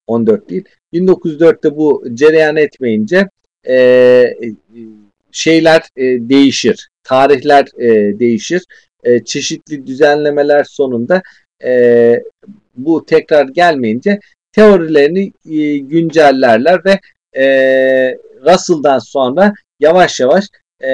14 değil. 1904'te bu cereyan etmeyince e, şeyler e, değişir. Tarihler e, değişir. E, çeşitli düzenlemeler sonunda e, bu tekrar gelmeyince teorilerini e, güncellerler ve e, Russell'dan sonra yavaş yavaş e,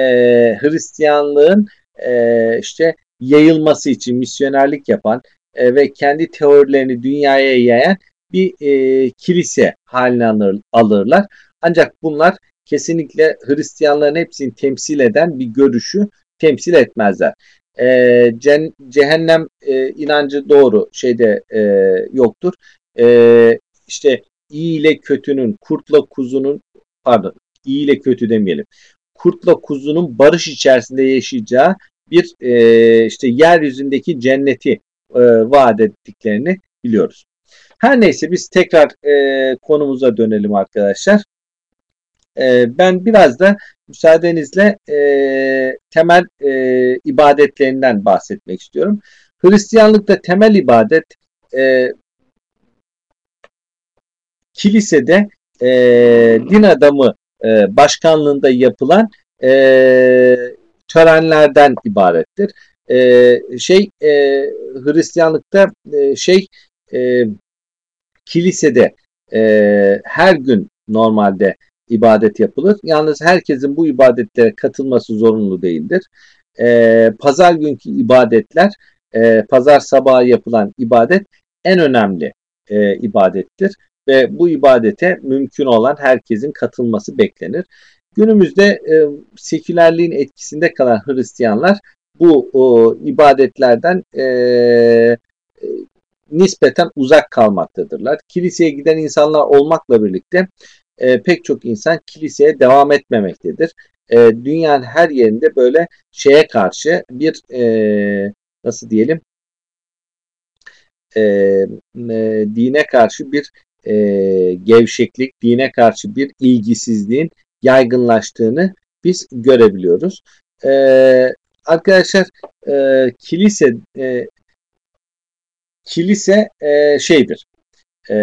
Hristiyanlığın e, işte yayılması için misyonerlik yapan e, ve kendi teorilerini dünyaya yayan bir e, kilise haline alır, alırlar. Ancak bunlar kesinlikle Hristiyanların hepsini temsil eden bir görüşü temsil etmezler. E, cen, cehennem e, inancı doğru şeyde e, yoktur. E, işte iyi ile kötünün, kurtla kuzunun pardon iyi ile kötü demeyelim. Kurtla kuzunun barış içerisinde yaşayacağı bir e, işte yeryüzündeki cenneti e, vaat ettiklerini biliyoruz. Her neyse biz tekrar e, konumuza dönelim arkadaşlar. E, ben biraz da müsaadenizle e, temel e, ibadetlerinden bahsetmek istiyorum. Hristiyanlıkta temel ibadet e, kilisede e, din adamı e, başkanlığında yapılan e, törenlerden ibarettir. E, şey e, Hristiyanlıkta e, şey e, kilisede e, her gün normalde ibadet yapılır. Yalnız herkesin bu ibadetlere katılması zorunlu değildir. E, pazar günkü ibadetler, e, pazar sabahı yapılan ibadet en önemli e, ibadettir. ve bu ibadete mümkün olan herkesin katılması beklenir. Günümüzde e, sekülerliğin etkisinde kalan Hristiyanlar bu o, ibadetlerden e, e, nispeten uzak kalmaktadırlar. Kiliseye giden insanlar olmakla birlikte e, pek çok insan kiliseye devam etmemektedir. E, dünyanın her yerinde böyle şeye karşı bir e, nasıl diyelim e, e, dine karşı bir e, gevşeklik, dine karşı bir ilgisizliğin yaygınlaştığını biz görebiliyoruz. E, arkadaşlar e, kilise e, kilise e, şeydir. E,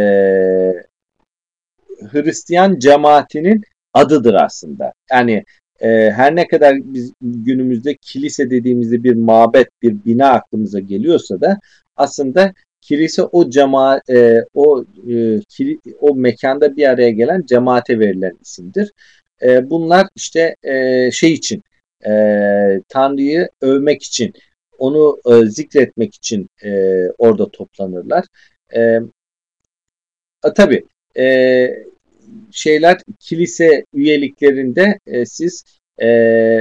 Hristiyan cemaatinin adıdır aslında. Yani e, her ne kadar biz günümüzde kilise dediğimizde bir mabet, bir bina aklımıza geliyorsa da aslında kilise o cema e, o e, kili, o mekanda bir araya gelen cemaate verilen isimdir. E, bunlar işte e, şey için e, Tanrı'yı övmek için onu e, zikretmek için e, orada toplanırlar. E, tabii e, şeyler kilise üyeliklerinde e, siz e,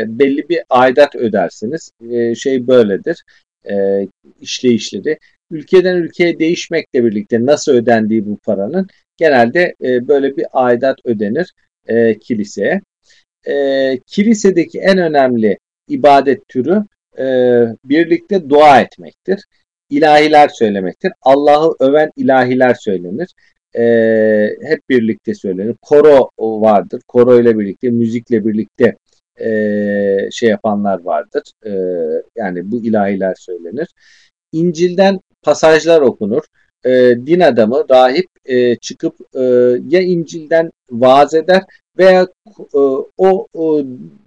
belli bir aidat ödersiniz. E, şey böyledir e, işleyişleri. Ülkeden ülkeye değişmekle birlikte nasıl ödendiği bu paranın genelde e, böyle bir aidat ödenir e, kiliseye. E, kilisedeki en önemli ibadet türü e, birlikte dua etmektir. İlahiler söylemektir. Allah'ı öven ilahiler söylenir e, hep birlikte söylenir. Koro vardır. Koro ile birlikte, müzikle birlikte e, şey yapanlar vardır. E, yani bu ilahiler söylenir. İncil'den pasajlar okunur. E, din adamı, rahip e, çıkıp e, ya İncil'den vaaz eder veya e, o, o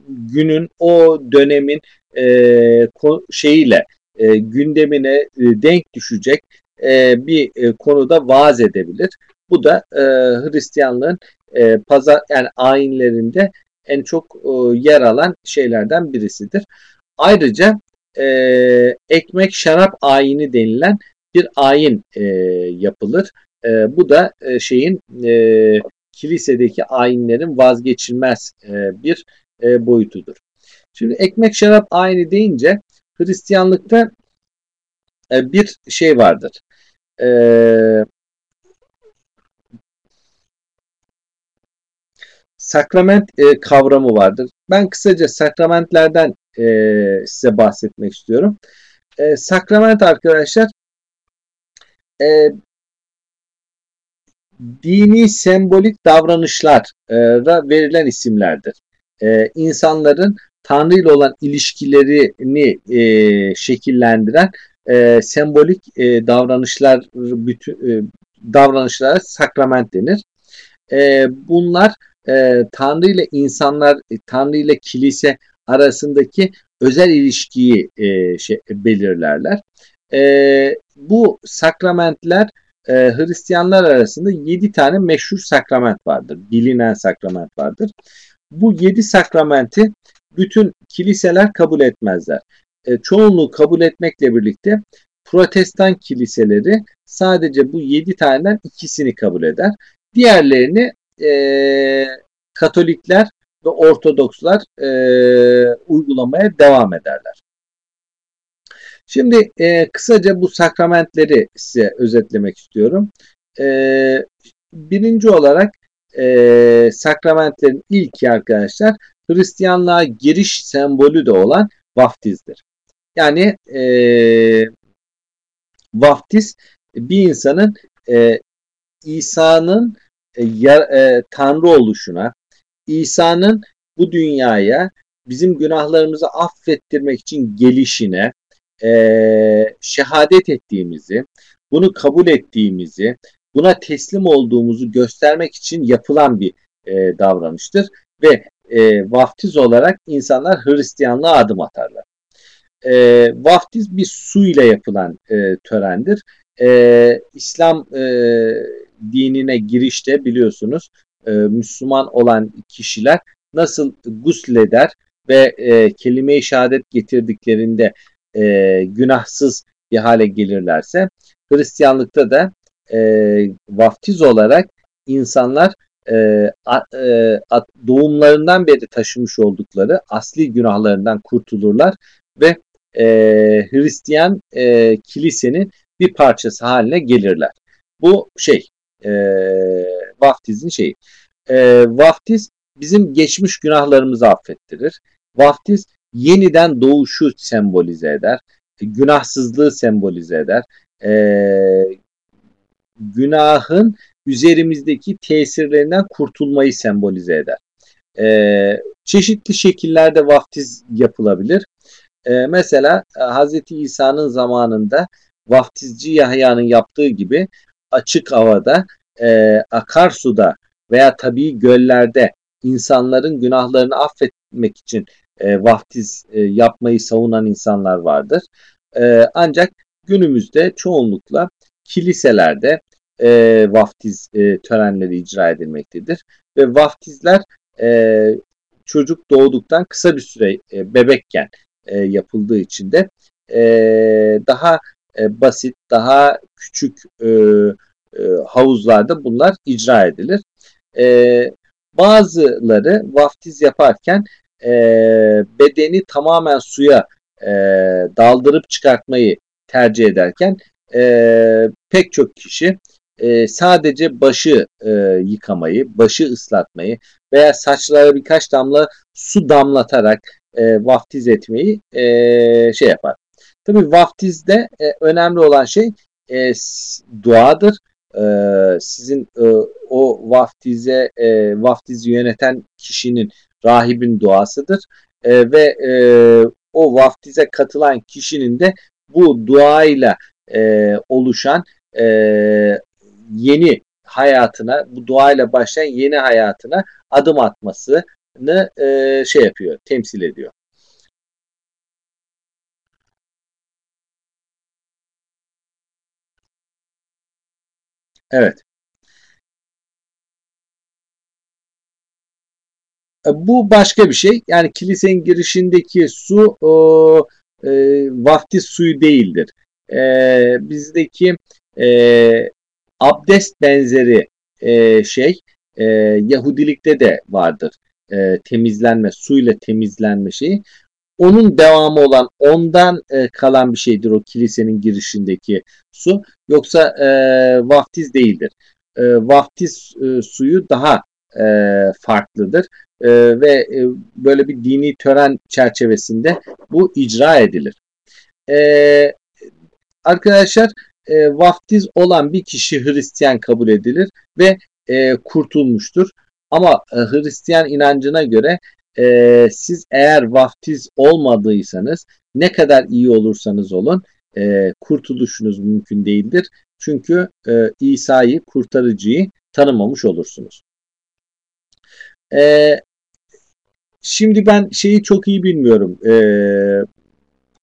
günün, o dönemin e, şeyiyle e, gündemine e, denk düşecek e, bir e, konuda vaaz edebilir. Bu da e, Hristiyanlığın e, pazar yani ayinlerinde en çok e, yer alan şeylerden birisidir. Ayrıca e, ekmek şarap ayini denilen bir ayin e, yapılır. E, bu da e, şeyin e, kilisedeki ayinlerin vazgeçilmez e, bir e, boyutudur. Şimdi ekmek şarap ayini deyince Hristiyanlıkta e, bir şey vardır. E, sakrament e, kavramı vardır. Ben kısaca sakramentlerden e, size bahsetmek istiyorum. E, sakrament arkadaşlar e, dini sembolik davranışlara verilen isimlerdir. E, insanların Tanrı ile olan ilişkilerini e, şekillendiren e, sembolik e, davranışlar bütün e, davranışlara sakrament denir. E, bunlar e, Tanrı ile insanlar, e, Tanrı ile kilise arasındaki özel ilişkiyi e, şey, belirlerler. E, bu sakramentler e, Hristiyanlar arasında yedi tane meşhur sakrament vardır. Bilinen sakrament vardır. Bu yedi sakramenti bütün kiliseler kabul etmezler. E, çoğunluğu kabul etmekle birlikte protestan kiliseleri sadece bu yedi taneden ikisini kabul eder. Diğerlerini e, Katolikler ve Ortodokslar e, uygulamaya devam ederler. Şimdi e, kısaca bu sakramentleri size özetlemek istiyorum. E, birinci olarak e, sakramentlerin ilki arkadaşlar Hristiyanlığa giriş sembolü de olan vaftizdir. Yani e, vaftiz bir insanın e, İsa'nın e, e, Tanrı oluşuna, İsa'nın bu dünyaya bizim günahlarımızı affettirmek için gelişine e, şehadet ettiğimizi, bunu kabul ettiğimizi, buna teslim olduğumuzu göstermek için yapılan bir e, davranıştır ve e, vaftiz olarak insanlar Hristiyanlığa adım atarlar. E, vaftiz bir su ile yapılan e, törendir. E, İslam e, dinine girişte biliyorsunuz e, Müslüman olan kişiler nasıl gusleder ve e, kelime-i şehadet getirdiklerinde e, günahsız bir hale gelirlerse Hristiyanlıkta da e, vaftiz olarak insanlar e, e, doğumlarından beri taşımış oldukları asli günahlarından kurtulurlar ve e, Hristiyan e, kilisenin bir parçası haline gelirler. Bu şey e, vaftizin şeyi. E, vaftiz bizim geçmiş günahlarımızı affettirir. Vaftiz yeniden doğuşu sembolize eder. Günahsızlığı sembolize eder. E, günahın üzerimizdeki tesirlerinden kurtulmayı sembolize eder. E, çeşitli şekillerde vaftiz yapılabilir. E, mesela Hz. İsa'nın zamanında vaftizci Yahya'nın yaptığı gibi açık havada, e, akarsuda veya tabii göllerde insanların günahlarını affetmek için e, vaftiz e, yapmayı savunan insanlar vardır. E, ancak günümüzde çoğunlukla kiliselerde e, vaftiz e, törenleri icra edilmektedir. Ve vaftizler e, çocuk doğduktan kısa bir süre e, bebekken e, yapıldığı için de e, daha e, basit, daha küçük e, e, havuzlarda bunlar icra edilir. E, bazıları vaftiz yaparken e, bedeni tamamen suya e, daldırıp çıkartmayı tercih ederken e, pek çok kişi e, sadece başı e, yıkamayı, başı ıslatmayı veya saçlara birkaç damla su damlatarak e, vaftiz etmeyi e, şey yapar. Tabi vaftizde e, önemli olan şey e, duadır. E, sizin e, o vaftize e, vaftizi yöneten kişinin rahibin duasıdır e, ve e, o vaftize katılan kişinin de bu duayla e, oluşan e, yeni hayatına, bu duayla başlayan yeni hayatına adım atmasını e, şey yapıyor, temsil ediyor. Evet. Bu başka bir şey. Yani kilisenin girişindeki su e, vaftiz suyu değildir. E, bizdeki e, abdest benzeri e, şey e, Yahudilikte de vardır. E, temizlenme, suyla temizlenme şeyi. Onun devamı olan ondan e, kalan bir şeydir o kilisenin girişindeki su. Yoksa e, vaftiz değildir. E, vaftiz e, suyu daha e, farklıdır e, ve e, böyle bir dini tören çerçevesinde bu icra edilir. E, arkadaşlar e, vaftiz olan bir kişi Hristiyan kabul edilir ve e, kurtulmuştur. Ama e, Hristiyan inancına göre e, siz eğer vaftiz olmadıysanız ne kadar iyi olursanız olun e, kurtuluşunuz mümkün değildir. Çünkü e, İsa'yı kurtarıcıyı tanımamış olursunuz. E, şimdi ben şeyi çok iyi bilmiyorum. E,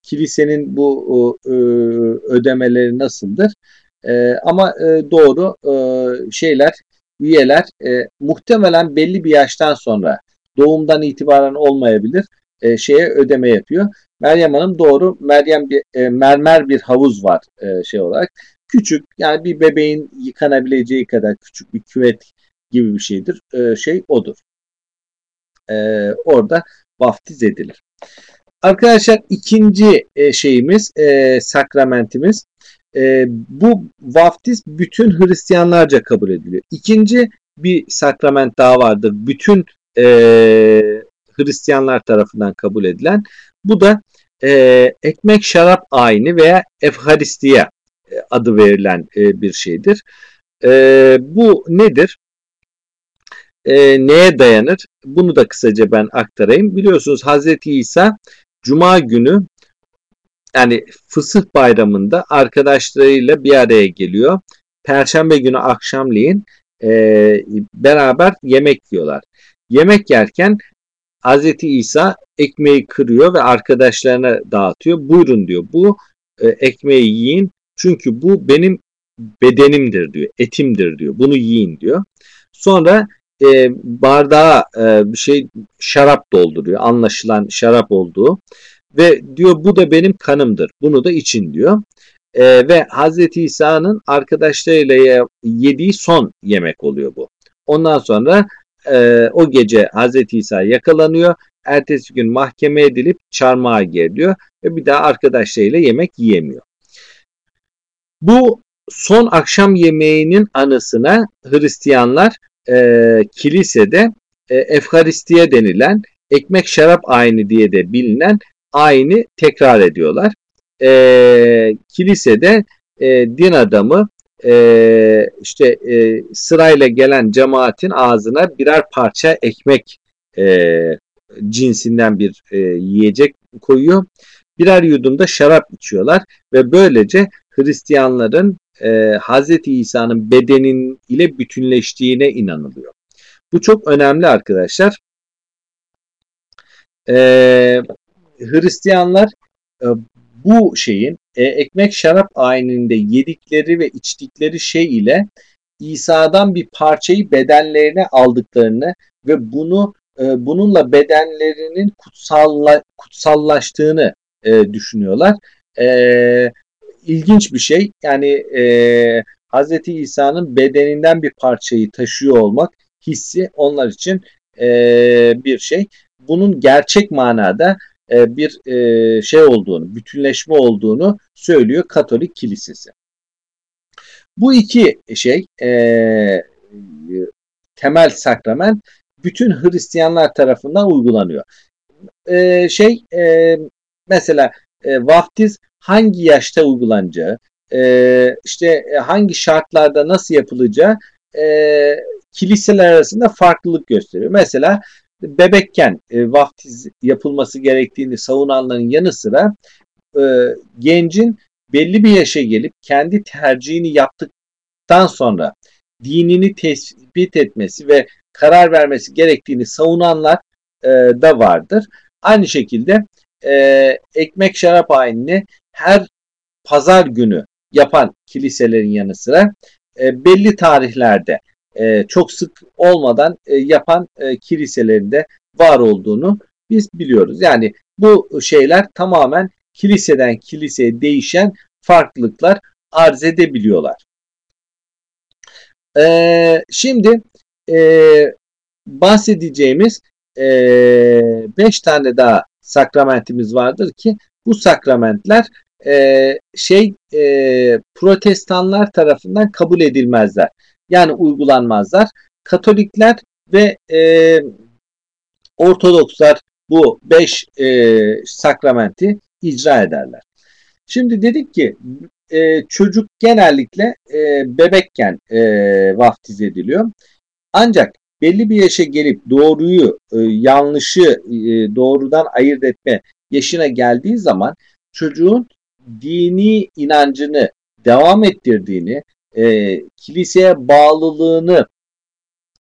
kilisenin bu e, ödemeleri nasıldır? E, ama e, doğru e, şeyler, üyeler e, muhtemelen belli bir yaştan sonra doğumdan itibaren olmayabilir e, şeye ödeme yapıyor. Meryem Hanım doğru. Meryem bir e, mermer bir havuz var e, şey olarak. Küçük yani bir bebeğin yıkanabileceği kadar küçük bir küvet gibi bir şeydir. E, şey odur. E, orada vaftiz edilir. Arkadaşlar ikinci e, şeyimiz, e, sakramentimiz. E, bu vaftiz bütün Hristiyanlarca kabul ediliyor. İkinci bir sakrament daha vardır. Bütün e, Hristiyanlar tarafından kabul edilen. Bu da e, ekmek şarap ayini veya Efharistiya e, adı verilen e, bir şeydir. E, bu nedir? E, neye dayanır? Bunu da kısaca ben aktarayım. Biliyorsunuz Hazreti İsa Cuma günü yani Fısıh Bayramı'nda arkadaşlarıyla bir araya geliyor. Perşembe günü akşamleyin e, beraber yemek yiyorlar. Yemek yerken Hz. İsa ekmeği kırıyor ve arkadaşlarına dağıtıyor. Buyurun diyor bu e, ekmeği yiyin çünkü bu benim bedenimdir diyor, etimdir diyor. Bunu yiyin diyor. Sonra e, bardağa e, bir şey şarap dolduruyor. Anlaşılan şarap olduğu ve diyor bu da benim kanımdır. Bunu da için diyor. E, ve Hazreti İsa'nın arkadaşlarıyla yediği son yemek oluyor bu. Ondan sonra e, o gece Hazreti İsa yakalanıyor. Ertesi gün mahkeme edilip çarmıha geriliyor ve bir daha arkadaşlarıyla yemek yiyemiyor. Bu son akşam yemeğinin anısına Hristiyanlar e, kilisede e, Efkaristiye denilen ekmek şarap ayini diye de bilinen ayini tekrar ediyorlar. E, kilisede e, din adamı e, işte e, sırayla gelen cemaatin ağzına birer parça ekmek e, cinsinden bir e, yiyecek koyuyor. Birer yudumda şarap içiyorlar ve böylece Hristiyanların e, Hz. İsa'nın bedenin ile bütünleştiğine inanılıyor. Bu çok önemli arkadaşlar. E, Hristiyanlar e, bu şeyin e, ekmek şarap ayininde yedikleri ve içtikleri şey ile İsa'dan bir parçayı bedenlerine aldıklarını ve bunu e, bununla bedenlerinin kutsalla, kutsallaştığını e, düşünüyorlar. E, ilginç bir şey. Yani e, Hz. İsa'nın bedeninden bir parçayı taşıyor olmak hissi onlar için e, bir şey. Bunun gerçek manada e, bir e, şey olduğunu, bütünleşme olduğunu söylüyor Katolik Kilisesi. Bu iki şey e, temel sakrament bütün Hristiyanlar tarafından uygulanıyor. E, şey e, mesela e, vaftiz hangi yaşta uygulanacağı, e, işte hangi şartlarda nasıl yapılacağı e, kiliseler arasında farklılık gösteriyor. Mesela bebekken e, vaftiz yapılması gerektiğini savunanların yanı sıra e, gencin belli bir yaşa gelip kendi tercihini yaptıktan sonra dinini tespit etmesi ve karar vermesi gerektiğini savunanlar e, da vardır. Aynı şekilde e, ekmek şarap ayinini her pazar günü yapan kiliselerin yanı sıra e, belli tarihlerde e, çok sık olmadan e, yapan e, kiliselerinde var olduğunu biz biliyoruz. Yani bu şeyler tamamen kiliseden kiliseye değişen farklılıklar arz edebiliyorlar. E, şimdi e, bahsedeceğimiz e, beş tane daha sakramentimiz vardır ki bu sakramentler e, şey e, protestanlar tarafından kabul edilmezler. Yani uygulanmazlar. Katolikler ve e, Ortodokslar bu beş e, sakramenti icra ederler. Şimdi dedik ki e, çocuk genellikle e, bebekken e, vaftiz ediliyor. Ancak belli bir yaşa gelip doğruyu, e, yanlışı e, doğrudan ayırt etme yaşına geldiği zaman çocuğun dini inancını devam ettirdiğini, e, kiliseye bağlılığını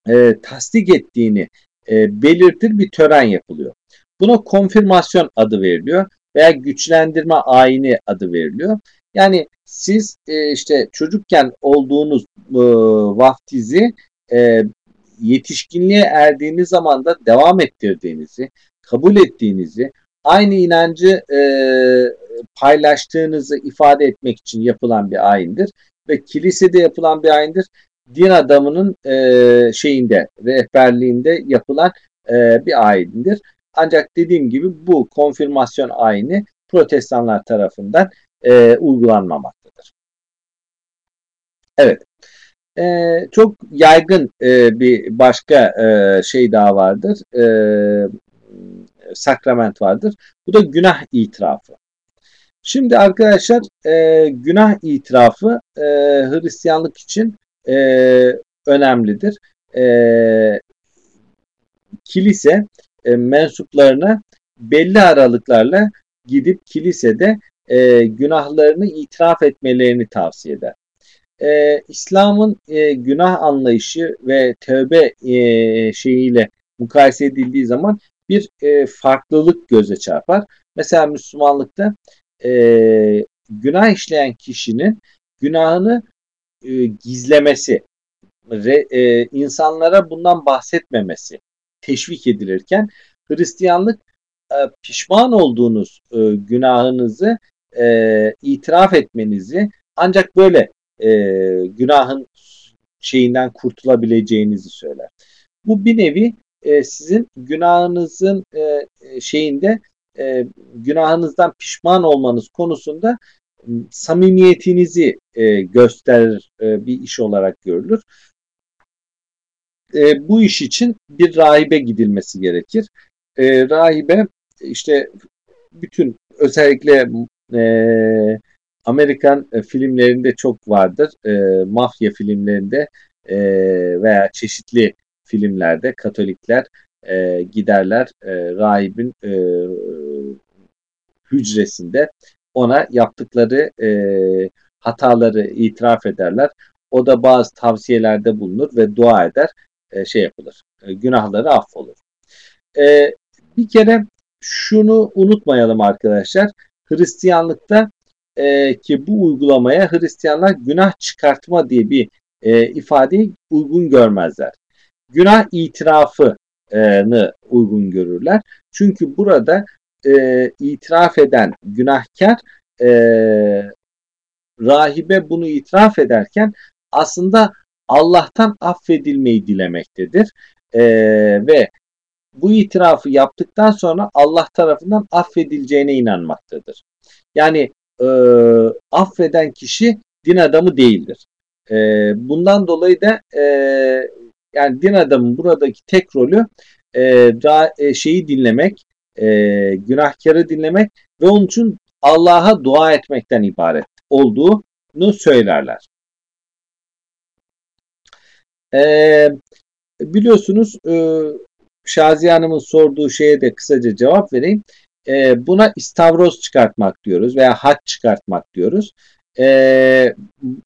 e, tasdik ettiğini belirtir bir tören yapılıyor. Buna konfirmasyon adı veriliyor veya güçlendirme ayini adı veriliyor. Yani siz işte çocukken olduğunuz e, vaftizi yetişkinliğe erdiğiniz zaman da devam ettirdiğinizi, kabul ettiğinizi, aynı inancı e, paylaştığınızı ifade etmek için yapılan bir ayindir ve kilisede yapılan bir ayindir. Din adamının e, şeyinde, rehberliğinde yapılan e, bir ayindir. Ancak dediğim gibi bu konfirmasyon ayini protestanlar tarafından e, uygulanmamaktadır. Evet. E, çok yaygın e, bir başka e, şey daha vardır. E, sakrament vardır. Bu da günah itirafı. Şimdi arkadaşlar e, günah itirafı e, Hristiyanlık için e, önemlidir. E, kilise e, mensuplarına belli aralıklarla gidip kilisede e, günahlarını itiraf etmelerini tavsiye eder. E, İslam'ın e, günah anlayışı ve tövbe e, şeyiyle mukayese edildiği zaman bir e, farklılık göze çarpar. Mesela Müslümanlıkta e, günah işleyen kişinin günahını e, gizlemesi, re, e, insanlara bundan bahsetmemesi teşvik edilirken Hristiyanlık e, pişman olduğunuz e, günahınızı e, itiraf etmenizi ancak böyle e, günahın şeyinden kurtulabileceğinizi söyler. Bu bir nevi e, sizin günahınızın e, şeyinde e, günahınızdan pişman olmanız konusunda samimiyetinizi e, gösterir e, bir iş olarak görülür. E, bu iş için bir rahibe gidilmesi gerekir. E, rahibe işte bütün özellikle e, Amerikan e, filmlerinde çok vardır. E, mafya filmlerinde e, veya çeşitli filmlerde Katolikler e, giderler e, rahibin e, hücresinde ona yaptıkları e, hataları itiraf ederler. O da bazı tavsiyelerde bulunur ve dua eder. E, şey yapılır. E, günahları affolur. E, bir kere şunu unutmayalım arkadaşlar. Hristiyanlıkta e, ki bu uygulamaya Hristiyanlar günah çıkartma diye bir e, ifadeyi uygun görmezler. Günah itirafını uygun görürler. Çünkü burada e, itiraf eden günahkar e, rahibe bunu itiraf ederken aslında Allah'tan affedilmeyi dilemektedir. E, ve bu itirafı yaptıktan sonra Allah tarafından affedileceğine inanmaktadır. Yani e, affeden kişi din adamı değildir. E, bundan dolayı da e, yani din adamın buradaki tek rolü e, da, e, şeyi dinlemek, e, günahkarı dinlemek ve onun için Allah'a dua etmekten ibaret olduğunu söylerler. E, biliyorsunuz e, Şaziye Hanım'ın sorduğu şeye de kısaca cevap vereyim. E, buna istavroz çıkartmak diyoruz veya haç çıkartmak diyoruz. E,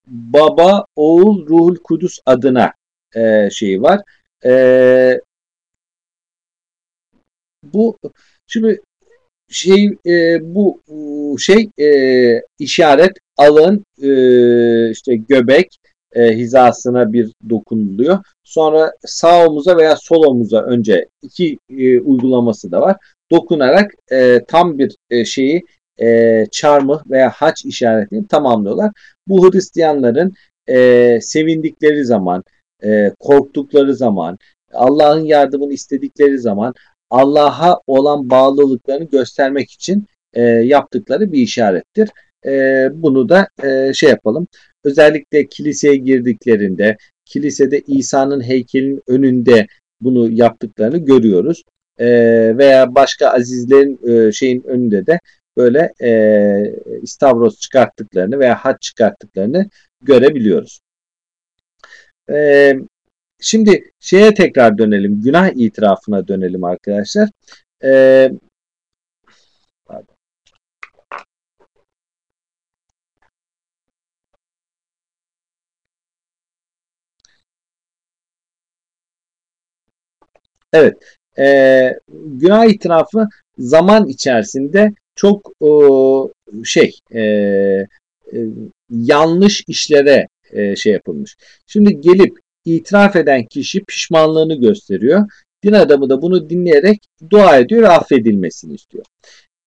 baba, oğul, ruhul kudüs adına e, şeyi var. E, bu şimdi şey e, bu şey e, işaret alın e, işte göbek e, hizasına bir dokunuluyor. Sonra sağ omuza veya sol omuza önce iki e, uygulaması da var. Dokunarak e, tam bir e, şeyi e, çarmıh veya haç işaretini tamamlıyorlar. Bu Hristiyanların e, sevindikleri zaman, e, korktukları zaman, Allah'ın yardımını istedikleri zaman Allah'a olan bağlılıklarını göstermek için e, yaptıkları bir işarettir. E, bunu da e, şey yapalım. Özellikle kiliseye girdiklerinde, kilisede İsa'nın heykelinin önünde bunu yaptıklarını görüyoruz. E, veya başka azizlerin e, şeyin önünde de böyle e, istavros çıkarttıklarını veya hat çıkarttıklarını görebiliyoruz. E, şimdi şeye tekrar dönelim. Günah itirafına dönelim arkadaşlar. E. Evet. E, günah itirafı zaman içerisinde çok e, şey e, e, yanlış işlere e, şey yapılmış. Şimdi gelip itiraf eden kişi pişmanlığını gösteriyor. Din adamı da bunu dinleyerek dua ediyor ve affedilmesini istiyor.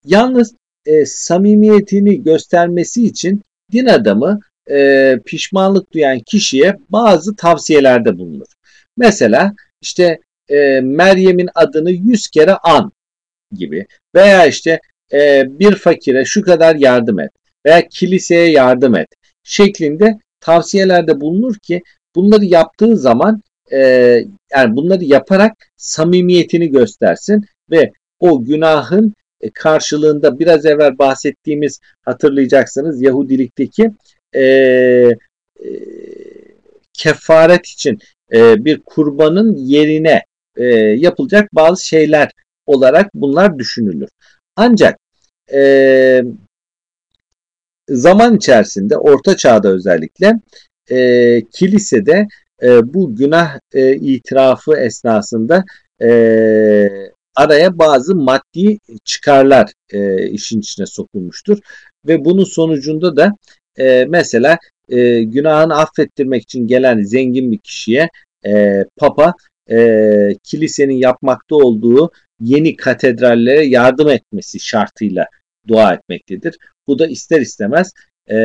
Yalnız e, samimiyetini göstermesi için din adamı e, pişmanlık duyan kişiye bazı tavsiyelerde bulunur. Mesela işte e, Meryem'in adını yüz kere an gibi. Veya işte e, bir fakire şu kadar yardım et. Veya kiliseye yardım et şeklinde tavsiyelerde bulunur ki bunları yaptığı zaman e, yani bunları yaparak samimiyetini göstersin ve o günahın e, karşılığında biraz evvel bahsettiğimiz hatırlayacaksınız Yahudilikteki e, e, kefaret için e, bir kurbanın yerine e, yapılacak bazı şeyler olarak bunlar düşünülür. Ancak e, zaman içerisinde Orta Çağ'da özellikle e, kilisede e, bu günah e, itirafı esnasında e, araya bazı maddi çıkarlar e, işin içine sokulmuştur. Ve bunun sonucunda da e, mesela e, günahını affettirmek için gelen zengin bir kişiye e, Papa e, kilisenin yapmakta olduğu yeni katedrallere yardım etmesi şartıyla dua etmektedir. Bu da ister istemez e,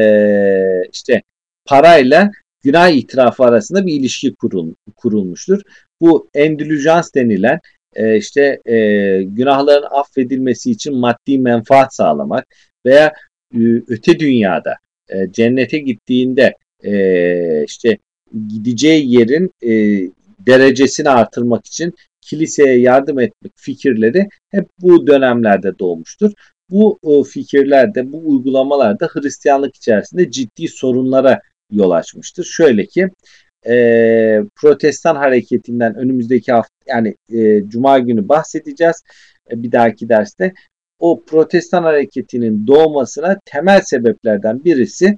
işte parayla günah itirafı arasında bir ilişki kurul, kurulmuştur. Bu endülüjans denilen e, işte e, günahların affedilmesi için maddi menfaat sağlamak veya e, öte dünyada e, cennete gittiğinde e, işte gideceği yerin e, derecesini artırmak için kiliseye yardım etmek fikirleri hep bu dönemlerde doğmuştur. Bu e, fikirlerde, bu uygulamalarda Hristiyanlık içerisinde ciddi sorunlara yol açmıştır. Şöyle ki e, protestan hareketinden önümüzdeki hafta yani e, cuma günü bahsedeceğiz e, bir dahaki derste. O protestan hareketinin doğmasına temel sebeplerden birisi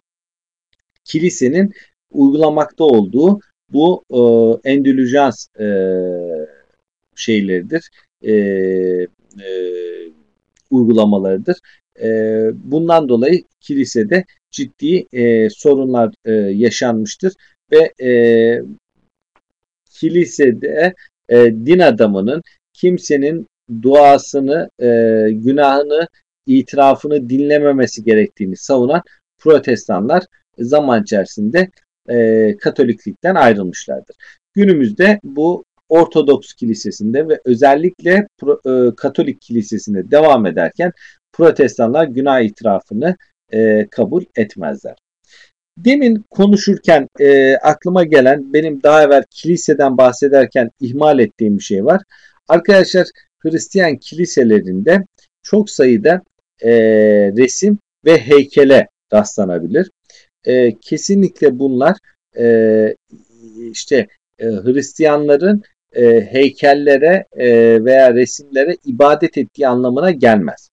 kilisenin uygulamakta olduğu bu e, endülüjans e, şeyleridir. E, e, uygulamalarıdır. E, bundan dolayı kilisede ciddi e, sorunlar e, yaşanmıştır ve e, kilisede e, din adamının kimsenin duasını, e, günahını, itirafını dinlememesi gerektiğini savunan protestanlar zaman içerisinde e, Katoliklikten ayrılmışlardır. Günümüzde bu Ortodoks Kilisesi'nde ve özellikle Pro, e, Katolik Kilisesi'nde devam ederken protestanlar günah itirafını e, kabul etmezler. Demin konuşurken e, aklıma gelen benim daha evvel kiliseden bahsederken ihmal ettiğim bir şey var. Arkadaşlar Hristiyan kiliselerinde çok sayıda e, resim ve heykele rastlanabilir. E, kesinlikle bunlar e, işte e, Hristiyanların e, heykellere e, veya resimlere ibadet ettiği anlamına gelmez.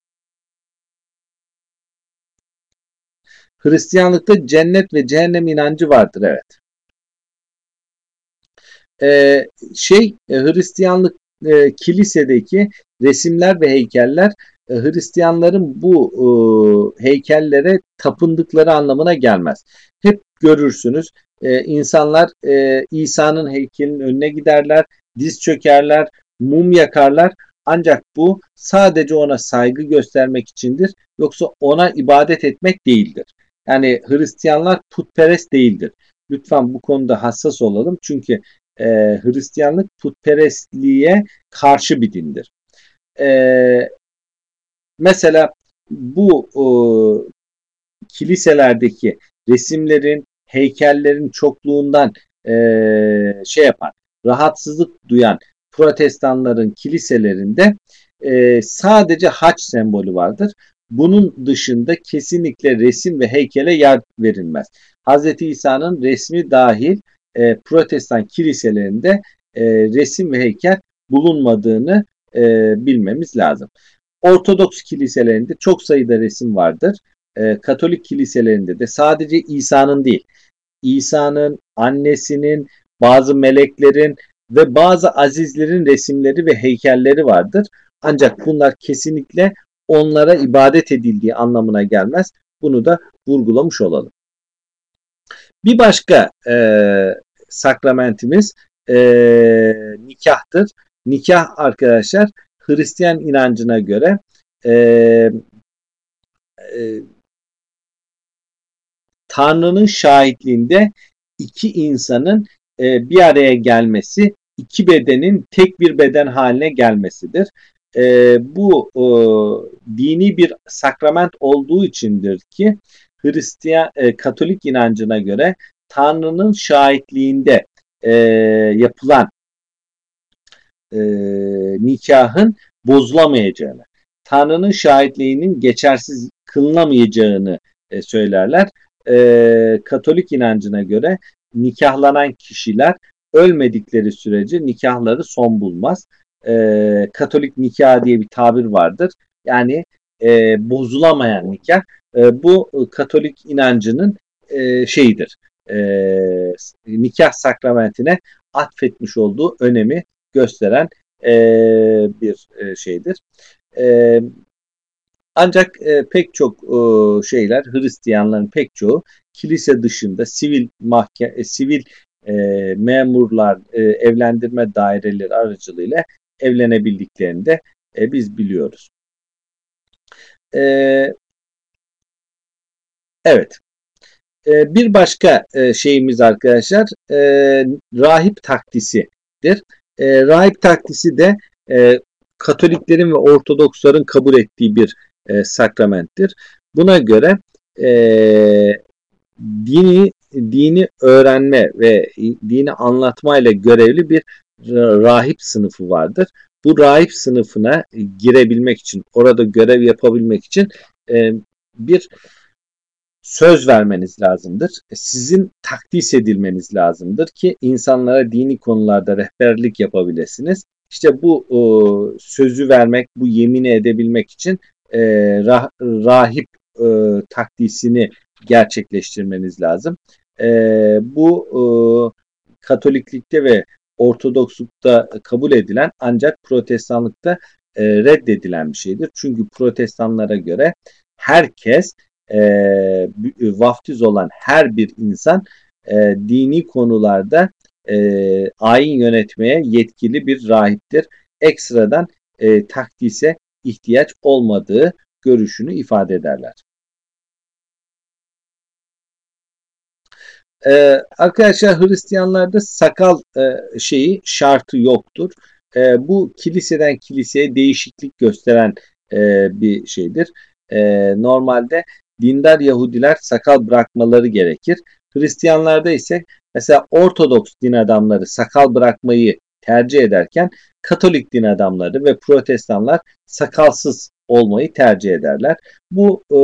Hristiyanlıkta cennet ve cehennem inancı vardır evet. Ee, şey e, Hristiyanlık e, kilisedeki resimler ve heykeller Hristiyanların bu e, heykellere tapındıkları anlamına gelmez. Hep görürsünüz e, insanlar e, İsa'nın heykelinin önüne giderler, diz çökerler, mum yakarlar. Ancak bu sadece ona saygı göstermek içindir. Yoksa ona ibadet etmek değildir. Yani Hristiyanlar putperest değildir. Lütfen bu konuda hassas olalım. Çünkü e, Hristiyanlık putperestliğe karşı bir dindir. E, mesela bu e, kiliselerdeki resimlerin, heykellerin çokluğundan e, şey yapan, rahatsızlık duyan protestanların kiliselerinde e, sadece haç sembolü vardır. Bunun dışında kesinlikle resim ve heykele yer verilmez. Hz. İsa'nın resmi dahil e, protestan kiliselerinde e, resim ve heykel bulunmadığını e, bilmemiz lazım. Ortodoks kiliselerinde çok sayıda resim vardır. E, Katolik kiliselerinde de sadece İsa'nın değil, İsa'nın, annesinin, bazı meleklerin ve bazı azizlerin resimleri ve heykelleri vardır. Ancak bunlar kesinlikle onlara ibadet edildiği anlamına gelmez. Bunu da vurgulamış olalım. Bir başka e, sakramentimiz e, nikahtır. Nikah arkadaşlar Hristiyan inancına göre e, e, Tanrı'nın şahitliğinde iki insanın e, bir araya gelmesi, iki bedenin tek bir beden haline gelmesidir. E, bu e, dini bir sakrament olduğu içindir ki Hristiyan e, Katolik inancına göre Tanrı'nın şahitliğinde e, yapılan e, nikahın bozulamayacağını, Tanrı'nın şahitliğinin geçersiz kılınamayacağını e, söylerler. E, Katolik inancına göre nikahlanan kişiler ölmedikleri sürece nikahları son bulmaz. E, Katolik nikah diye bir tabir vardır. Yani e, bozulamayan nikah. E, bu Katolik inancının e, şeyidir. E, nikah sakramentine atfetmiş olduğu önemi gösteren e, bir e, şeydir. E, ancak e, pek çok e, şeyler Hristiyanların pek çoğu kilise dışında sivil mahke e, sivil e, memurlar e, evlendirme daireleri aracılığıyla evlenebildiklerini de e, biz biliyoruz. E, evet. E, bir başka e, şeyimiz arkadaşlar e, rahip taktisidir. E, rahip taktisi de e, Katoliklerin ve Ortodoksların kabul ettiği bir e, sakramenttir. Buna göre e, dini dini öğrenme ve dini anlatmayla görevli bir rahip sınıfı vardır. Bu rahip sınıfına girebilmek için, orada görev yapabilmek için e, bir söz vermeniz lazımdır. Sizin takdis edilmeniz lazımdır ki insanlara dini konularda rehberlik yapabilirsiniz. İşte bu e, sözü vermek, bu yemini edebilmek için e, rah, rahip e, takdisini gerçekleştirmeniz lazım. E, bu e, Katoliklikte ve Ortodokslukta kabul edilen ancak Protestanlıkta e, reddedilen bir şeydir. Çünkü Protestanlara göre herkes e, vaftiz olan her bir insan e, dini konularda e, ayin yönetmeye yetkili bir rahiptir. Ekstradan e, takdise ihtiyaç olmadığı görüşünü ifade ederler. Ee, arkadaşlar Hristiyanlarda sakal e, şeyi şartı yoktur. E, bu kiliseden kiliseye değişiklik gösteren e, bir şeydir. E, normalde dindar Yahudiler sakal bırakmaları gerekir. Hristiyanlarda ise mesela Ortodoks din adamları sakal bırakmayı tercih ederken Katolik din adamları ve Protestanlar sakalsız olmayı tercih ederler. Bu e,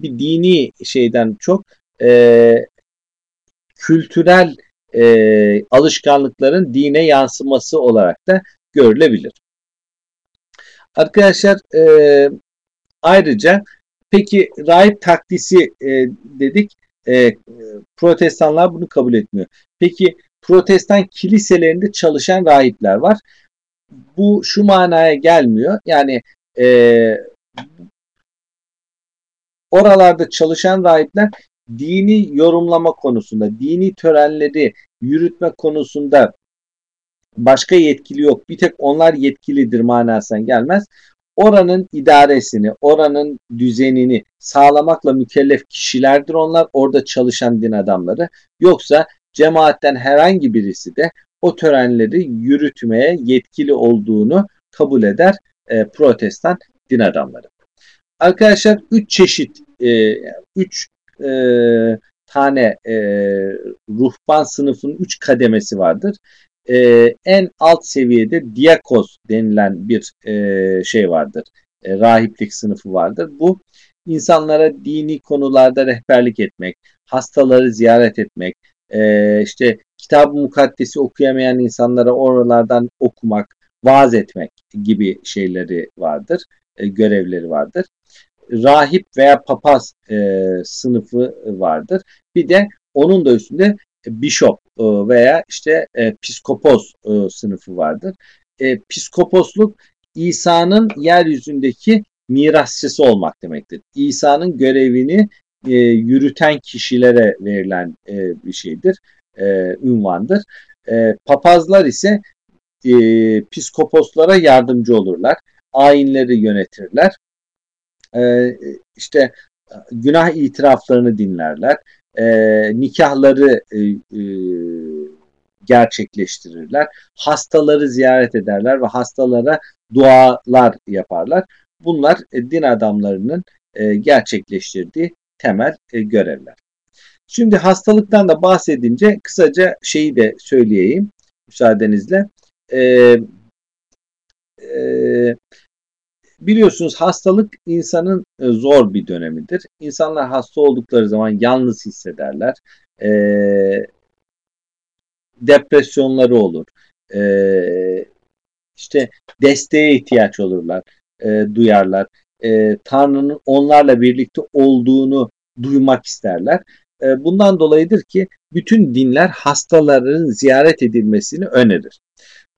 bir dini şeyden çok e, kültürel e, alışkanlıkların dine yansıması olarak da görülebilir. Arkadaşlar e, ayrıca peki rahip takdisi e, dedik e, protestanlar bunu kabul etmiyor. Peki protestan kiliselerinde çalışan rahipler var. Bu şu manaya gelmiyor. Yani e, oralarda çalışan rahipler dini yorumlama konusunda, dini törenleri yürütme konusunda başka yetkili yok. Bir tek onlar yetkilidir manasına gelmez. Oranın idaresini, oranın düzenini sağlamakla mükellef kişilerdir onlar. Orada çalışan din adamları. Yoksa cemaatten herhangi birisi de o törenleri yürütmeye yetkili olduğunu kabul eder e, protestan din adamları. Arkadaşlar üç çeşit, e, üç e, tane e, ruhban sınıfının üç kademesi vardır. E, en alt seviyede diakos denilen bir e, şey vardır. E, rahiplik sınıfı vardır. Bu insanlara dini konularda rehberlik etmek, hastaları ziyaret etmek, e, işte kitab-ı mukaddesi okuyamayan insanlara oralardan okumak, vaaz etmek gibi şeyleri vardır, e, görevleri vardır rahip veya papaz e, sınıfı vardır. Bir de onun da üstünde bishop e, veya işte e, piskopos e, sınıfı vardır. Piskoposluk İsa'nın yeryüzündeki mirasçısı olmak demektir. İsa'nın görevini yürüten kişilere verilen bir şeydir, ünvandır. Papazlar ise e, yardımcı olurlar, ayinleri yönetirler e, işte günah itiraflarını dinlerler. E, nikahları e, e, gerçekleştirirler. Hastaları ziyaret ederler ve hastalara dualar yaparlar. Bunlar e, din adamlarının e, gerçekleştirdiği temel e, görevler. Şimdi hastalıktan da bahsedince kısaca şeyi de söyleyeyim müsaadenizle. E, e, Biliyorsunuz hastalık insanın e, zor bir dönemidir. İnsanlar hasta oldukları zaman yalnız hissederler. E, depresyonları olur. E, işte desteğe ihtiyaç olurlar, e, duyarlar. E, Tanrı'nın onlarla birlikte olduğunu duymak isterler. E, bundan dolayıdır ki bütün dinler hastaların ziyaret edilmesini önerir.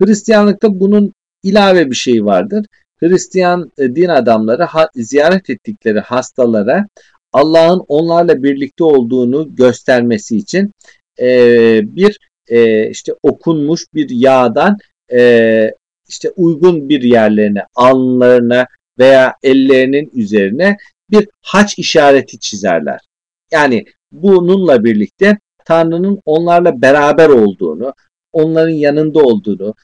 Hristiyanlıkta bunun ilave bir şey vardır. Hristiyan e, din adamları ziyaret ettikleri hastalara Allah'ın onlarla birlikte olduğunu göstermesi için e, bir e, işte okunmuş bir yağdan işte uygun bir yerlerine, alnlarına veya ellerinin üzerine bir haç işareti çizerler. Yani bununla birlikte Tanrı'nın onlarla beraber olduğunu, onların yanında olduğunu,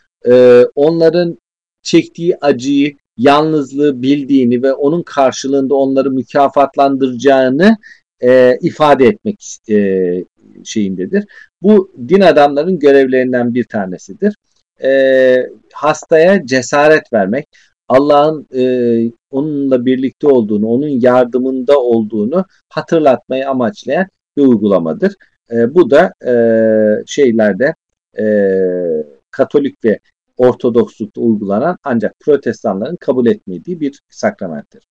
onların çektiği acıyı, yalnızlığı bildiğini ve onun karşılığında onları mükafatlandıracağını e, ifade etmek e, şeyindedir. Bu din adamların görevlerinden bir tanesidir. E, hastaya cesaret vermek, Allah'ın e, onunla birlikte olduğunu, onun yardımında olduğunu hatırlatmayı amaçlayan bir uygulamadır. E, bu da e, şeylerde e, Katolik ve Ortodokslukta uygulanan ancak protestanların kabul etmediği bir sakramenttir.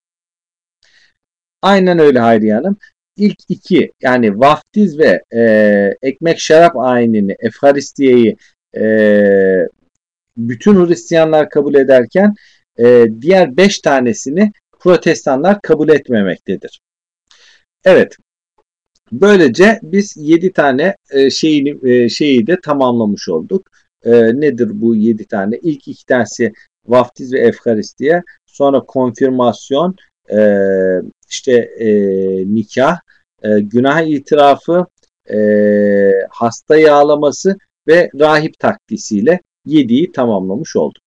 Aynen öyle Hayriye Hanım. İlk iki yani vaftiz ve e, ekmek şarap ayinini, Efharistiye'yi e, bütün Hristiyanlar kabul ederken e, diğer beş tanesini protestanlar kabul etmemektedir. Evet. Böylece biz yedi tane e, şeyini, e, şeyi de tamamlamış olduk. E, nedir bu yedi tane? İlk iki tanesi vaftiz ve efkaristiye. Sonra konfirmasyon, e, işte e, nikah, e, günah itirafı, e, hasta yağlaması ve rahip takdisiyle yediği tamamlamış olduk.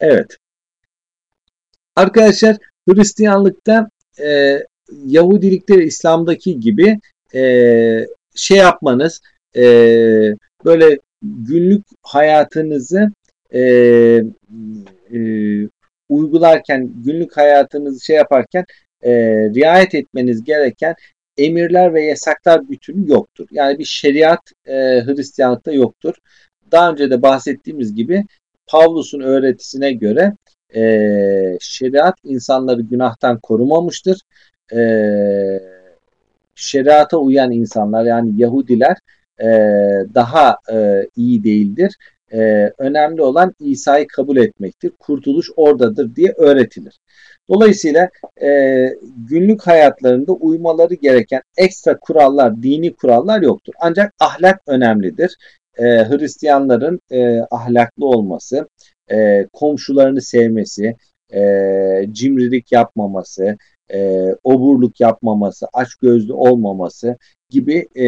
Evet. Arkadaşlar Hristiyanlıkta e, Yahudilikte İslam'daki gibi e, şey yapmanız e, böyle günlük hayatınızı e, e, uygularken günlük hayatınızı şey yaparken e, riayet etmeniz gereken emirler ve yasaklar bütünü yoktur. Yani bir şeriat e, Hristiyanlıkta yoktur. Daha önce de bahsettiğimiz gibi Pavlus'un öğretisine göre e, şeriat insanları günahtan korumamıştır. E, şeriata uyan insanlar yani Yahudiler e, daha e, iyi değildir. E, önemli olan İsa'yı kabul etmektir. Kurtuluş oradadır diye öğretilir. Dolayısıyla e, günlük hayatlarında uymaları gereken ekstra kurallar, dini kurallar yoktur. Ancak ahlak önemlidir e, Hristiyanların e, ahlaklı olması, e, komşularını sevmesi, e, cimrilik yapmaması, e, oburluk yapmaması, açgözlü olmaması gibi e,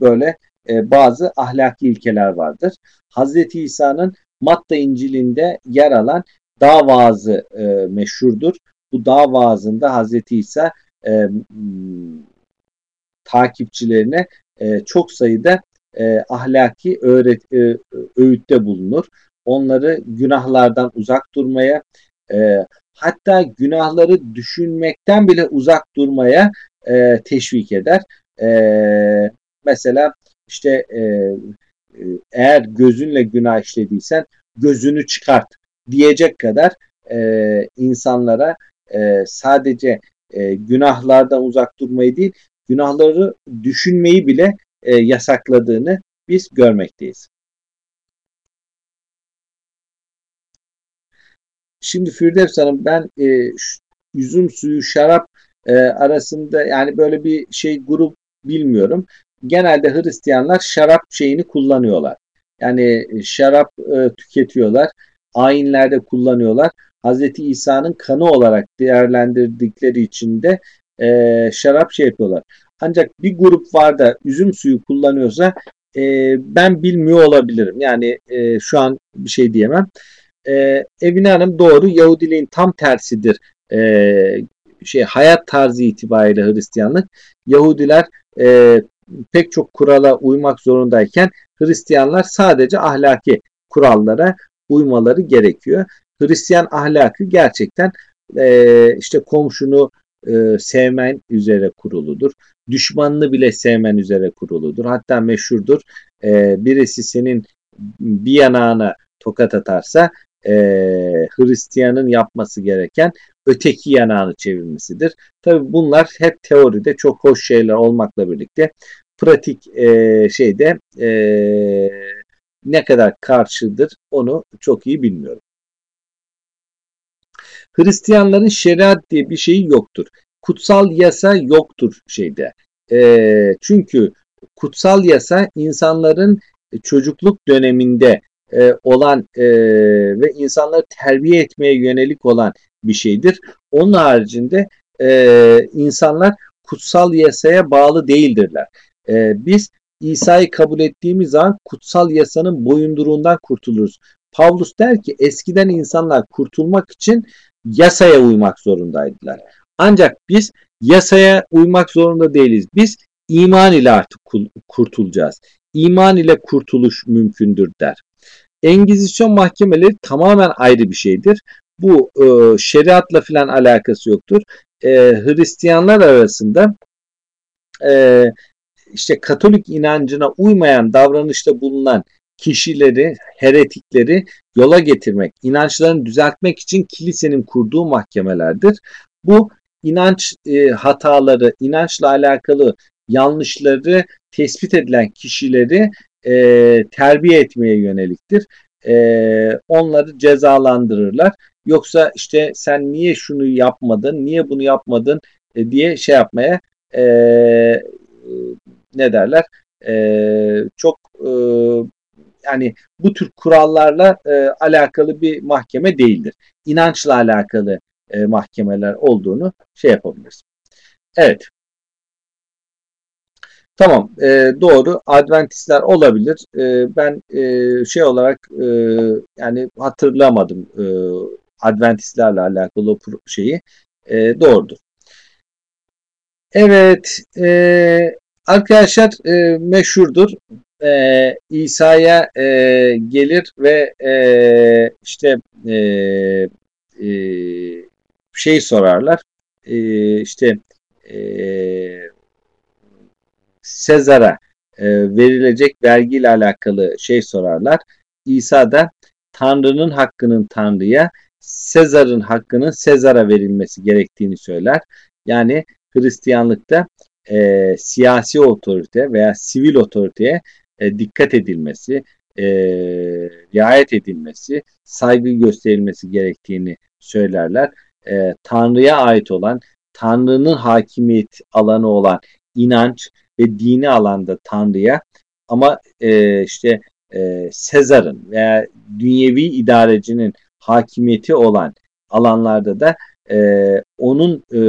böyle e, bazı ahlaki ilkeler vardır. Hazreti İsa'nın Matta İncil'inde yer alan dağ vaazı e, meşhurdur. Bu dağ vaazında Hazreti İsa e, takipçilerine e, çok sayıda e, ahlaki öğret, e, öğütte bulunur. Onları günahlardan uzak durmaya, e, hatta günahları düşünmekten bile uzak durmaya e, teşvik eder. E, mesela işte e, e, eğer gözünle günah işlediysen gözünü çıkart diyecek kadar e, insanlara e, sadece e, günahlardan uzak durmayı değil, günahları düşünmeyi bile e, yasakladığını biz görmekteyiz. Şimdi Firdevs Hanım ben e, üzüm suyu şarap e, arasında yani böyle bir şey grup bilmiyorum. Genelde Hristiyanlar şarap şeyini kullanıyorlar. Yani e, şarap e, tüketiyorlar. Ayinlerde kullanıyorlar. Hazreti İsa'nın kanı olarak değerlendirdikleri için de e, şarap şey yapıyorlar. Ancak bir grup var da üzüm suyu kullanıyorsa e, ben bilmiyor olabilirim. Yani e, şu an bir şey diyemem. E, Evine Hanım doğru Yahudiliğin tam tersidir. E, şey hayat tarzı itibariyle Hristiyanlık. Yahudiler e, pek çok kurala uymak zorundayken Hristiyanlar sadece ahlaki kurallara uymaları gerekiyor. Hristiyan ahlakı gerçekten e, işte komşunu e, sevmen üzere kuruludur. Düşmanını bile sevmen üzere kuruludur. Hatta meşhurdur. E, birisi senin bir yanağına tokat atarsa e, Hristiyanın yapması gereken öteki yanağını çevirmesidir. Tabi bunlar hep teoride çok hoş şeyler olmakla birlikte pratik e, şeyde e, ne kadar karşıdır onu çok iyi bilmiyorum. Hristiyanların şeriat diye bir şeyi yoktur. Kutsal yasa yoktur şeyde. E, çünkü kutsal yasa insanların çocukluk döneminde e, olan e, ve insanları terbiye etmeye yönelik olan bir şeydir. Onun haricinde e, insanlar kutsal yasaya bağlı değildirler. E, biz İsa'yı kabul ettiğimiz zaman kutsal yasanın boyunduruğundan kurtuluruz. Pavlus der ki eskiden insanlar kurtulmak için yasaya uymak zorundaydılar. Ancak biz yasaya uymak zorunda değiliz. Biz iman ile artık kurtulacağız. İman ile kurtuluş mümkündür der. Engizisyon mahkemeleri tamamen ayrı bir şeydir. Bu e, şeriatla filan alakası yoktur. E, Hristiyanlar arasında e, işte Katolik inancına uymayan davranışta bulunan kişileri, heretikleri yola getirmek, inançlarını düzeltmek için kilisenin kurduğu mahkemelerdir. Bu inanç e, hataları, inançla alakalı yanlışları tespit edilen kişileri e, terbiye etmeye yöneliktir. E, onları cezalandırırlar. Yoksa işte sen niye şunu yapmadın, niye bunu yapmadın e, diye şey yapmaya e, ne derler? E, çok e, yani bu tür kurallarla e, alakalı bir mahkeme değildir. İnançla alakalı e, mahkemeler olduğunu şey yapabiliriz. Evet. Tamam e, doğru Adventistler olabilir. E, ben e, şey olarak e, yani hatırlamadım e, Adventistlerle alakalı şeyi. E, doğrudur. Evet e, arkadaşlar e, meşhurdur. E, İsa'ya e, gelir ve e, işte e, e, şey sorarlar. E, işte e, Sezar'a e, verilecek vergiyle alakalı şey sorarlar. İsa da Tanrı'nın hakkının Tanrı'ya, Sezar'ın hakkının Sezar'a verilmesi gerektiğini söyler. Yani Hristiyanlıkta e, siyasi otorite veya sivil otoriteye e, dikkat edilmesi, e, riayet edilmesi, saygı gösterilmesi gerektiğini söylerler. E, Tanrı'ya ait olan, Tanrı'nın hakimiyet alanı olan inanç ve dini alanda Tanrı'ya ama e, işte e, Sezar'ın veya dünyevi idarecinin hakimiyeti olan alanlarda da e, onun e,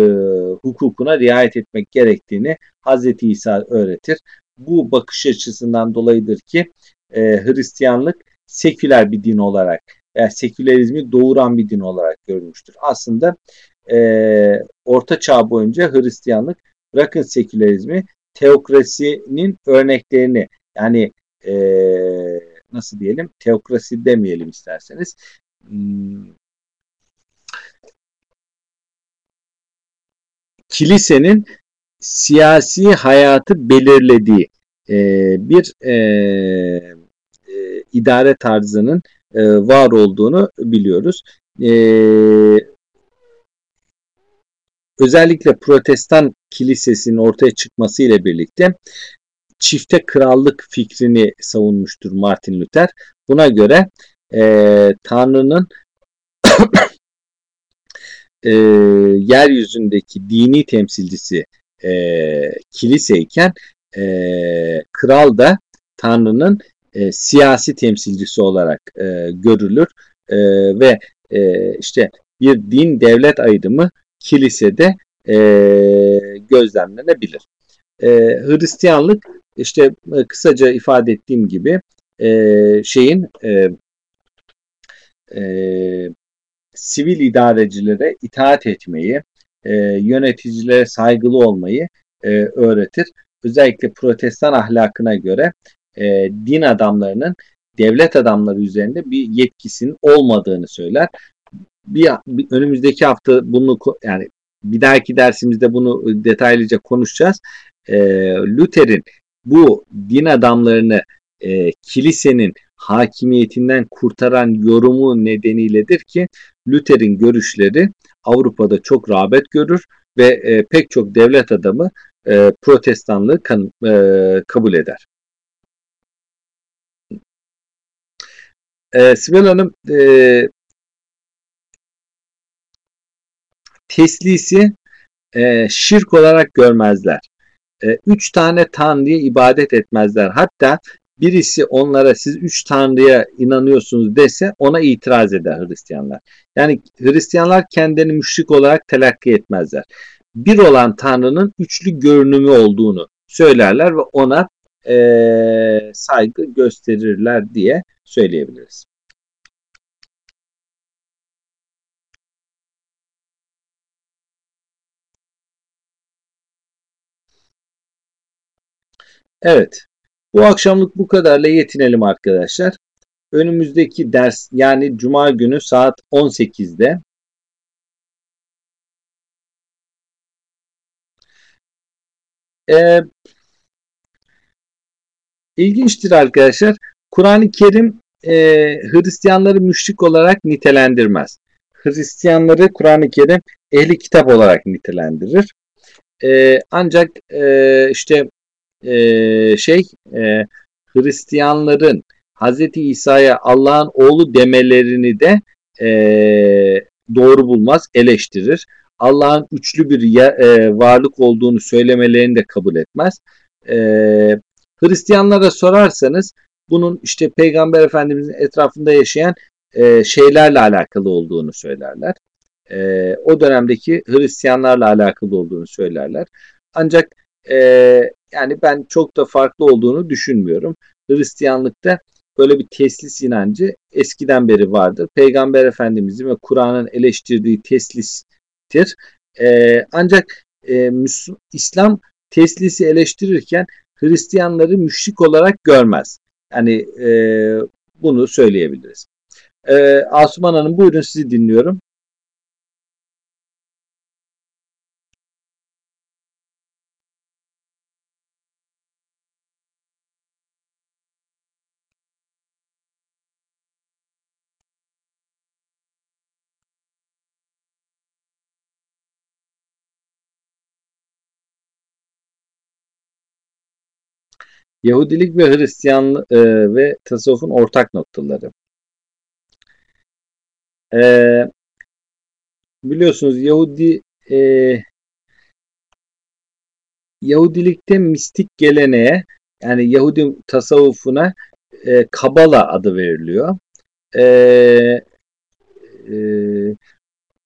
hukukuna riayet etmek gerektiğini Hazreti İsa öğretir. Bu bakış açısından dolayıdır ki e, Hristiyanlık seküler bir din olarak veya sekülerizmi doğuran bir din olarak görülmüştür. Aslında e, Orta Çağ boyunca Hristiyanlık bırakın sekülerizmi teokrasinin örneklerini yani e, nasıl diyelim teokrasi demeyelim isterseniz kilisenin siyasi hayatı belirlediği e, bir e, e, idare tarzının e, var olduğunu biliyoruz. E, özellikle protestan kilisesinin ortaya çıkması ile birlikte çifte krallık fikrini savunmuştur Martin Luther. Buna göre e, Tanrı'nın e, yeryüzündeki dini temsilcisi e, kiliseyken e, kral da Tanrı'nın e, siyasi temsilcisi olarak e, görülür e, ve e, işte bir din devlet ayrımı kilisede e, gözlemlenebilir. E, Hristiyanlık işte e, kısaca ifade ettiğim gibi e, şeyin e, e, sivil idarecilere itaat etmeyi, e, yöneticilere saygılı olmayı e, öğretir. Özellikle protestan ahlakına göre e, din adamlarının devlet adamları üzerinde bir yetkisinin olmadığını söyler. Bir, bir önümüzdeki hafta bunu yani bir dahaki dersimizde bunu detaylıca konuşacağız. E, Luther'in bu din adamlarını e, kilisenin hakimiyetinden kurtaran yorumu nedeniyledir ki Luther'in görüşleri Avrupa'da çok rağbet görür ve e, pek çok devlet adamı e, protestanlığı kan, e, kabul eder. E, Sibel Hanım e, teslisi e, şirk olarak görmezler. E, üç tane tanrıya ibadet etmezler. Hatta birisi onlara siz üç tanrıya inanıyorsunuz dese ona itiraz eder Hristiyanlar. Yani Hristiyanlar kendini müşrik olarak telakki etmezler. bir olan Tanrı'nın üçlü görünümü olduğunu söylerler ve ona e, saygı gösterirler diye söyleyebiliriz. Evet. Bu akşamlık bu kadarla yetinelim arkadaşlar. Önümüzdeki ders yani Cuma günü saat 18'de e, ilginçtir arkadaşlar. Kur'an-ı Kerim e, Hristiyanları müşrik olarak nitelendirmez. Hristiyanları Kur'an-ı Kerim ehli kitap olarak nitelendirir. E, ancak e, işte e, şey e, Hristiyanların Hz. İsa'ya Allah'ın oğlu demelerini de e, doğru bulmaz, eleştirir. Allah'ın üçlü bir ya, e, varlık olduğunu söylemelerini de kabul etmez. E, Hristiyanlara sorarsanız bunun işte Peygamber Efendimizin etrafında yaşayan e, şeylerle alakalı olduğunu söylerler. E, o dönemdeki Hristiyanlarla alakalı olduğunu söylerler. Ancak e, yani ben çok da farklı olduğunu düşünmüyorum. Hristiyanlıkta böyle bir teslis inancı eskiden beri vardır. Peygamber Efendimizin ve Kur'an'ın eleştirdiği teslistir. Ee, ancak e, Müslüm, İslam teslisi eleştirirken Hristiyanları müşrik olarak görmez. Yani e, bunu söyleyebiliriz. E, Asuman Hanım buyurun sizi dinliyorum. Yahudilik ve Hristiyan e, ve tasavvufun ortak noktaları. E, biliyorsunuz Yahudi e, Yahudilikte mistik geleneğe yani Yahudi tasavvufuna e, Kabala adı veriliyor. E, e,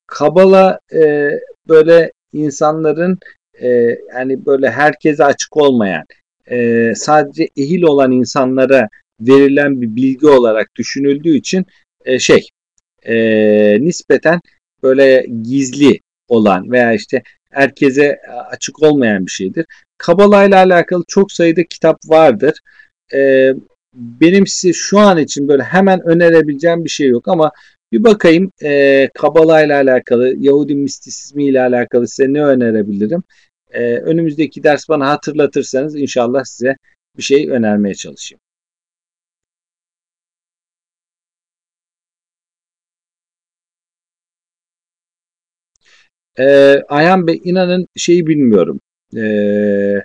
Kabala e, böyle insanların e, yani böyle herkese açık olmayan e, sadece ehil olan insanlara verilen bir bilgi olarak düşünüldüğü için e, şey e, nispeten böyle gizli olan veya işte herkese açık olmayan bir şeydir. Kabala ile alakalı çok sayıda kitap vardır. E, benim size şu an için böyle hemen önerebileceğim bir şey yok ama bir bakayım e, Kabala ile alakalı, Yahudi mistisizmi ile alakalı size ne önerebilirim? E, önümüzdeki ders bana hatırlatırsanız inşallah size bir şey önermeye çalışayım. Ee, Ayhan Bey inanın şeyi bilmiyorum. Ee,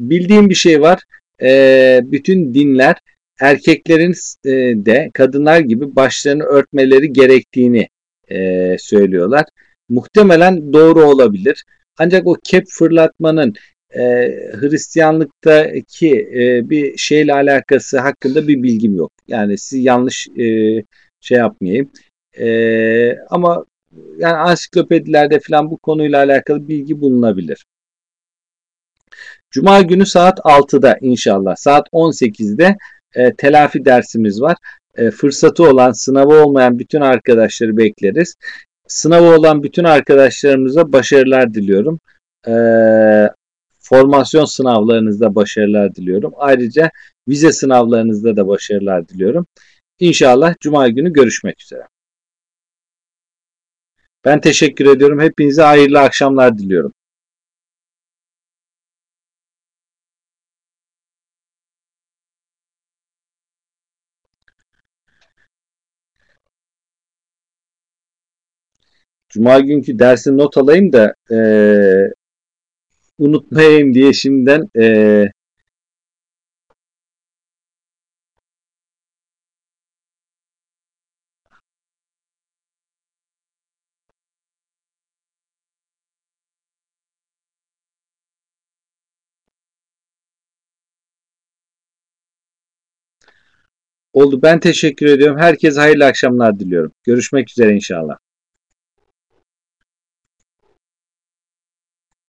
bildiğim bir şey var. Ee, bütün dinler erkeklerin e, de kadınlar gibi başlarını örtmeleri gerektiğini e, söylüyorlar. Muhtemelen doğru olabilir. Ancak o kep fırlatmanın e, Hristiyanlıktaki e, bir şeyle alakası hakkında bir bilgim yok. Yani sizi yanlış e, şey yapmayayım. E, ama yani ansiklopedilerde falan bu konuyla alakalı bilgi bulunabilir. Cuma günü saat 6'da inşallah saat 18'de e, telafi dersimiz var. E, fırsatı olan, sınavı olmayan bütün arkadaşları bekleriz. Sınavı olan bütün arkadaşlarımıza başarılar diliyorum. Ee, formasyon sınavlarınızda başarılar diliyorum. Ayrıca vize sınavlarınızda da başarılar diliyorum. İnşallah Cuma günü görüşmek üzere. Ben teşekkür ediyorum. Hepinize hayırlı akşamlar diliyorum. Cuma günkü dersi not alayım da e, unutmayayım diye şimdiden e, oldu. Ben teşekkür ediyorum. Herkese hayırlı akşamlar diliyorum. Görüşmek üzere inşallah.